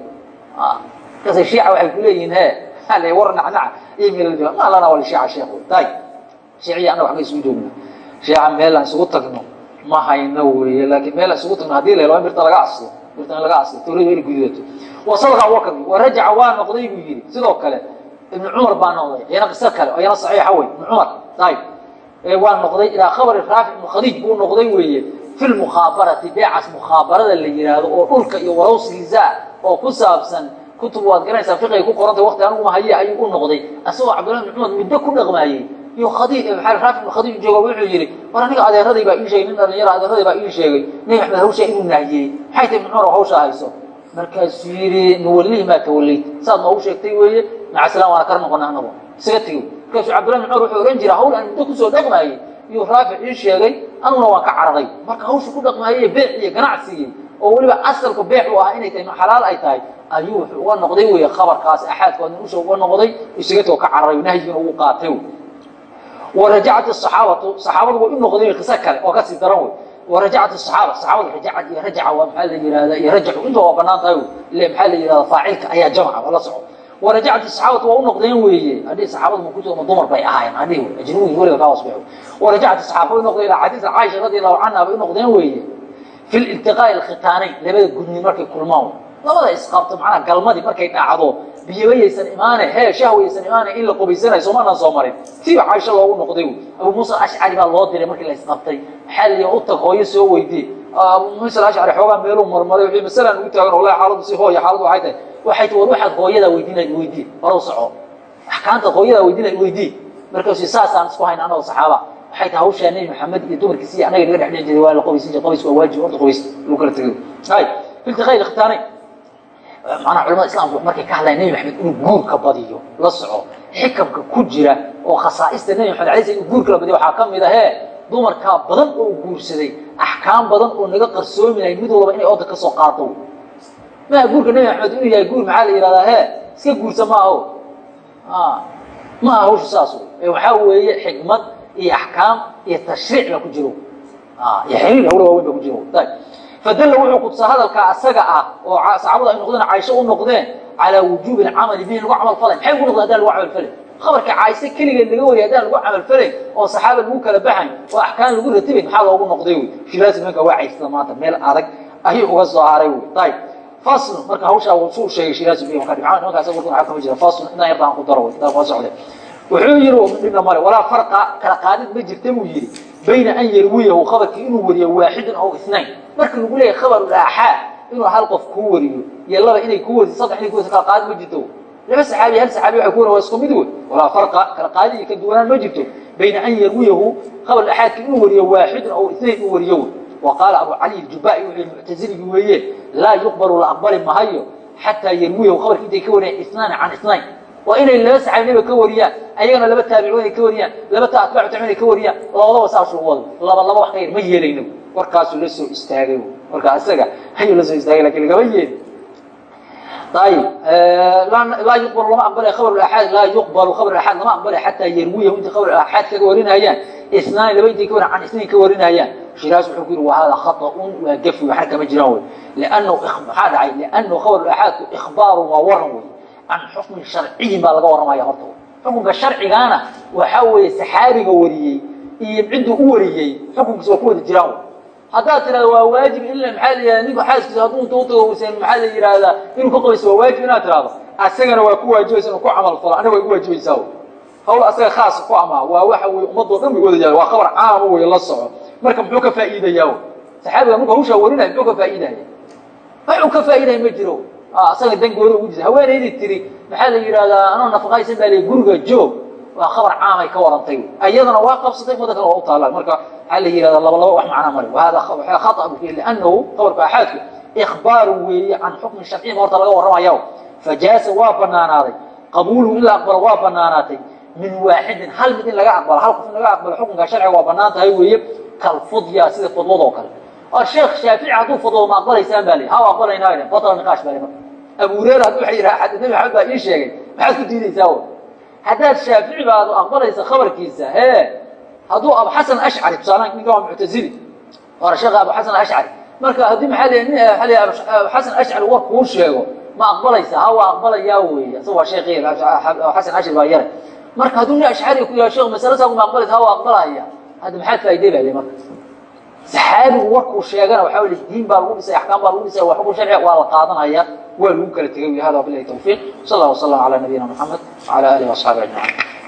markaasay shiica waxay ku leeyihiin he ale war nacnaca iyo meel ma lana wali shiica sheekh tay shiiciya annaga waxba isugu joogna shiica meel aan isugu tagno ma hayno weeye laakiin meel aan isugu tagno haddii la helo in birta laga aslo. Birta in laga aslo tawrada inay gudato wa sadaqa abubakr wa rajaca waa noqday buu yidhi. Sidoo kale ibnu cumar baa noqday iyana qiso kale iyana saxiixa wey ibnu cumar ayib waa noqday ilaa khabari raafic ibnu khadiij buu noqday weeye fi lmukhaabarati beecaas mukhaabarada la yidhaahdo oo dhulka iyo warawsigiisa oo ku saabsan kutub waad garanaysaa fiqiga ku qorantay waqti anigu mahaye ayuu u noqday. Asagoo cabdullahi ibn cumar muddo ku dhaqmaayey iyo khadiij raafic ibnu khadiij jooga wuxuu yidhi war aniga adeeraday baa ii sheegay nin dhalinyaro adeeraday baa ii sheegay. Nebi maxmed hawshaa inuu nahiyey maxay tahay ibnu cumar oo hawshaa hayso? Markaasuu yidhi nuwallihi maa tawallayt saad noogu sheegtay weeye. Maca salaam waana kar noqona anagu. Isaga tegow markaasuu cabdullahi ibn cumar wuxuu ohan jira hawl aan muddo ku soo dhaqmaayey iyuu raafic ii sheegay aniguna waan ka cararay marka hawsha ku dhaqmaayey beec iyo ganacsigii oo weliba asalka beec u ahaa inay tahay xalaal ay tahay ayuu wuxuu uga noqday wey khabarkaas axaadka nin usha uga noqday isaga too ka cararay nahyigiina ugu qaatay. Warajacat asaxaabatu saxaabadu way u noqdeen qiso kale oo ka sii daran wey warajacat asaxaaba saxaabada rajacad iyo rajaca waa maxaa la yihahda iyo rajacu inta waa bannaan tahay ile maxaa la yihahda faacilka ayaa jamca waa la soco warajacat asaxaabatu waa u noqdeen weeye. Haddii saxaabadu makutooma dumar bay ahaayeen. Hadhihi ajnabiga weliga kaa hoos baxo warajacat asaxaaba way noqdeen. Ilaa xadiisa caaisha radi allahu canha bay u noqdeen weeye. Fi liltiqaa'i alkhitaanayn labada gudni markay kulmaan. Labada isqabto macnaha galmadii markay dhacdo biyobayaysan imaane hee shahwayaysan imaane in la qubaysanayo soomaanan soo marin. Siba caaisho loogu noqday abu muusa ashcari baa loo diray markii la isqabtay. Maxaa la u tag hooyo soo weydii abu muusa ashcari xoogaa meeluu marmaray wixii masalan ugu taagan wallahi xaaladu si hooya xaaladu waxay tahay waxay war waxaad hooyadaa weydiinay weydii horow soco axkaamta hooyadaa weydiinay weydii. Markaasuu saasaan isku hayna anagoo saxaaba. Waxay tahay hawshaa nebi maxamed iyo dumarkiisi iyo anaga naga dhex dhici jiray waa la qubaysan jiray. Qabays waa waajib horta qabays lagu kala tegay hay filtiqaa ilkhitaanayn macnaha culamada islaamku markay ka hadlayan nebi maxamed inuu guurka badiyo la soco xikamka ku jira oo khasaa'ista nebi maxamed alay sl inuu guurka la badiyo. Waxaa ka mid ahee dumarkaa badan oo guursaday axkaam badan oo naga qarsoomi lahay mid walba inay odda ka soo qaado maha guurka nebi maxamed inuu yahay guur maxaa la yihahdaa he iska guursa ma aho ma aha hawshu saas ee waxaa weeye xikmad iyo axkaam iyo tashriic baa ku jiro. Iyo xiriir hawla waaweyn baa ku jiro. Fadalla wuxuu kutusaa hadalkaa asaga ah oo saxaabadu ay noqdeen caaisho u noqdeen calaa wujuubi alcamali bihi lagu camal falay. Maxay ugu noqdeen haddaan lagu camal falay? Khabarka caaisho keligeed laga wariyay haddaan lagu camal falay oo saxaaba lagu kala baxay oo axkaam lagu ratibay maxaa loogu noqday wey shilaasi manka waa caysada maanta meel adag ayuu uga soo haray wey ayb fasl marka hawshaa wuu suu sheegay shilaasi bi marka dhibcaan nimankaas warkan waxaa kama jira fasl inaan yartaan ku daro intaan koo socday wuxuu yidhi dhibna male walaa farqa kala qaadid ma jirta buu yidhi bayna an yarwiyahu khabarkii inuu wariyo waaxidun aw isnayn marka lagu leeyahay khabar aaxaad inuu hal qof kuu wariyo iyo laba inay ku wariso saddex inay ku wariso kala qaadid ma jirto laba saxaabi hal saxaabi waxay ku waran waa isku mid wey walaa farqa kala qaadid iyo kala duwanaan ma jirto bayna an yarwiyahu khabar aaxaadka inuu wariyo waaxidun aw isnayn inuu wariyo wey cali aljubai wuxuu muctaziligi weeye laa yuqbalu la aqbali mahayo xataa yarwiyahu khabarki intay ka wariyaan isnaani can isnayn waa inay laba saxaabi nabiga ka wariyaan ayagana laba taabicoon ay ka wariyaan laba ta atbaacu tabiin ay ka wariyaan labadaba saas lagu wado laba laba wax ka yar ma yeelayno warkaasuu la soo istaagay marka isaga ayuu la soo istaagay laakiin lagama yeeli ayib laa yuqbalu lama aqbalay khabar aaxaad laa yuqbalu khabar aaxaad lama aqbalay xataa yarwiyahu intay khabar aaxaad kaga warinayaan isnaani laba intay ka warin can isnayn ka warinayaan shiraas wuxuu ku yidhi wa hada khata'un waa gafi waxna kama jiraan wey liannahu maxaa dhacay liannahu khabar aaxaadku ikhbaaru waa waran wey can xukmin sharciyin baa laga warramaya horta. Xukunka sharcigaana waxaa weeye saxaabiga wariyey iyo cidduu u wariyey xukunkiisa waa ku wada jiraan haddaad tirahda waa waajib in maxaa la yihahda ninka xaaskiisa hadduu inta utago usan maxaa la yihahdaa inuu ka qabayso waa waajib inaad tirahdo asagana waa ku waajibaysa inuu ku camal falo aniga way ku waajibaysaa hawl asaga khaas ku amaa waa waxa weye ummadoo dhan bay wada yahay waa khabar caama wey la soco marka muxuu ka faa'iidayaa? Saxaabiga marka hawshaa warinaya muxuu ka faa'iidaya waxuu ka faa'iidaya ma jiro. Asaga dangooda ugu jirta haweenaydii tiri maxaa la yidhahdaa anoo nafaqaysan baa lay guriga joog. Waa khabar caamay ka warantay. Ayadana waa qabsatay mudda kale waa u taala marka waxaa la yidhahdaa laba laba wax macna male wahada khata bu fiihi liannahu khabarka axaadku ikhbaaru weeye can xukmin sharciyin horta laga warramaya fajaasa waa banaanaaday qabuuluhu in la aqbalo waa banaanaatay min waaxidin hal mid in laga aqbalo hal qof in laga aqbalo xukunka sharciga waa bannaan tahay weeye kalfudya sida fudwada oo kale. Oo sheekh shaafici hadduu fudwado ma aqbalaysaan baa li ha aqbalaynaa batala niqaash baa li marka abu hureyra hadduu waxa yidhaha nabi maxamed baa ii sheegay. Maxaad ku diidaysaa w haddaad shaafici baad aqbalaysa khabarkiisa hee hadduu abu xasan ashcari tusaalahan ninka waa muctazili hore sheekha abu xasan ashcari marka haddii maxaa l maa l abu xasan ashcari war kuu sheego ma aqbalaysa ha waa aqbalayaa wey isaga waa sheekhiya abu xasan ashcari baa yare marka hadduu ashcari ku yaha sheekh masaladaas ma aqbalaysa waa aqbalaya. Hadda maxaad faa'iday baa marka? Saxaabigu warkuu sheegana waxaa weli diin baa lagu dhisay axkaam baa lagu dhisay waa xukun sharciga waa la qaadanaya waa lagu kala tegay hada wabilahi tawfiiq sal allah waslam ala nabiyina muxamed wala alihi waasxaabi ajmaciin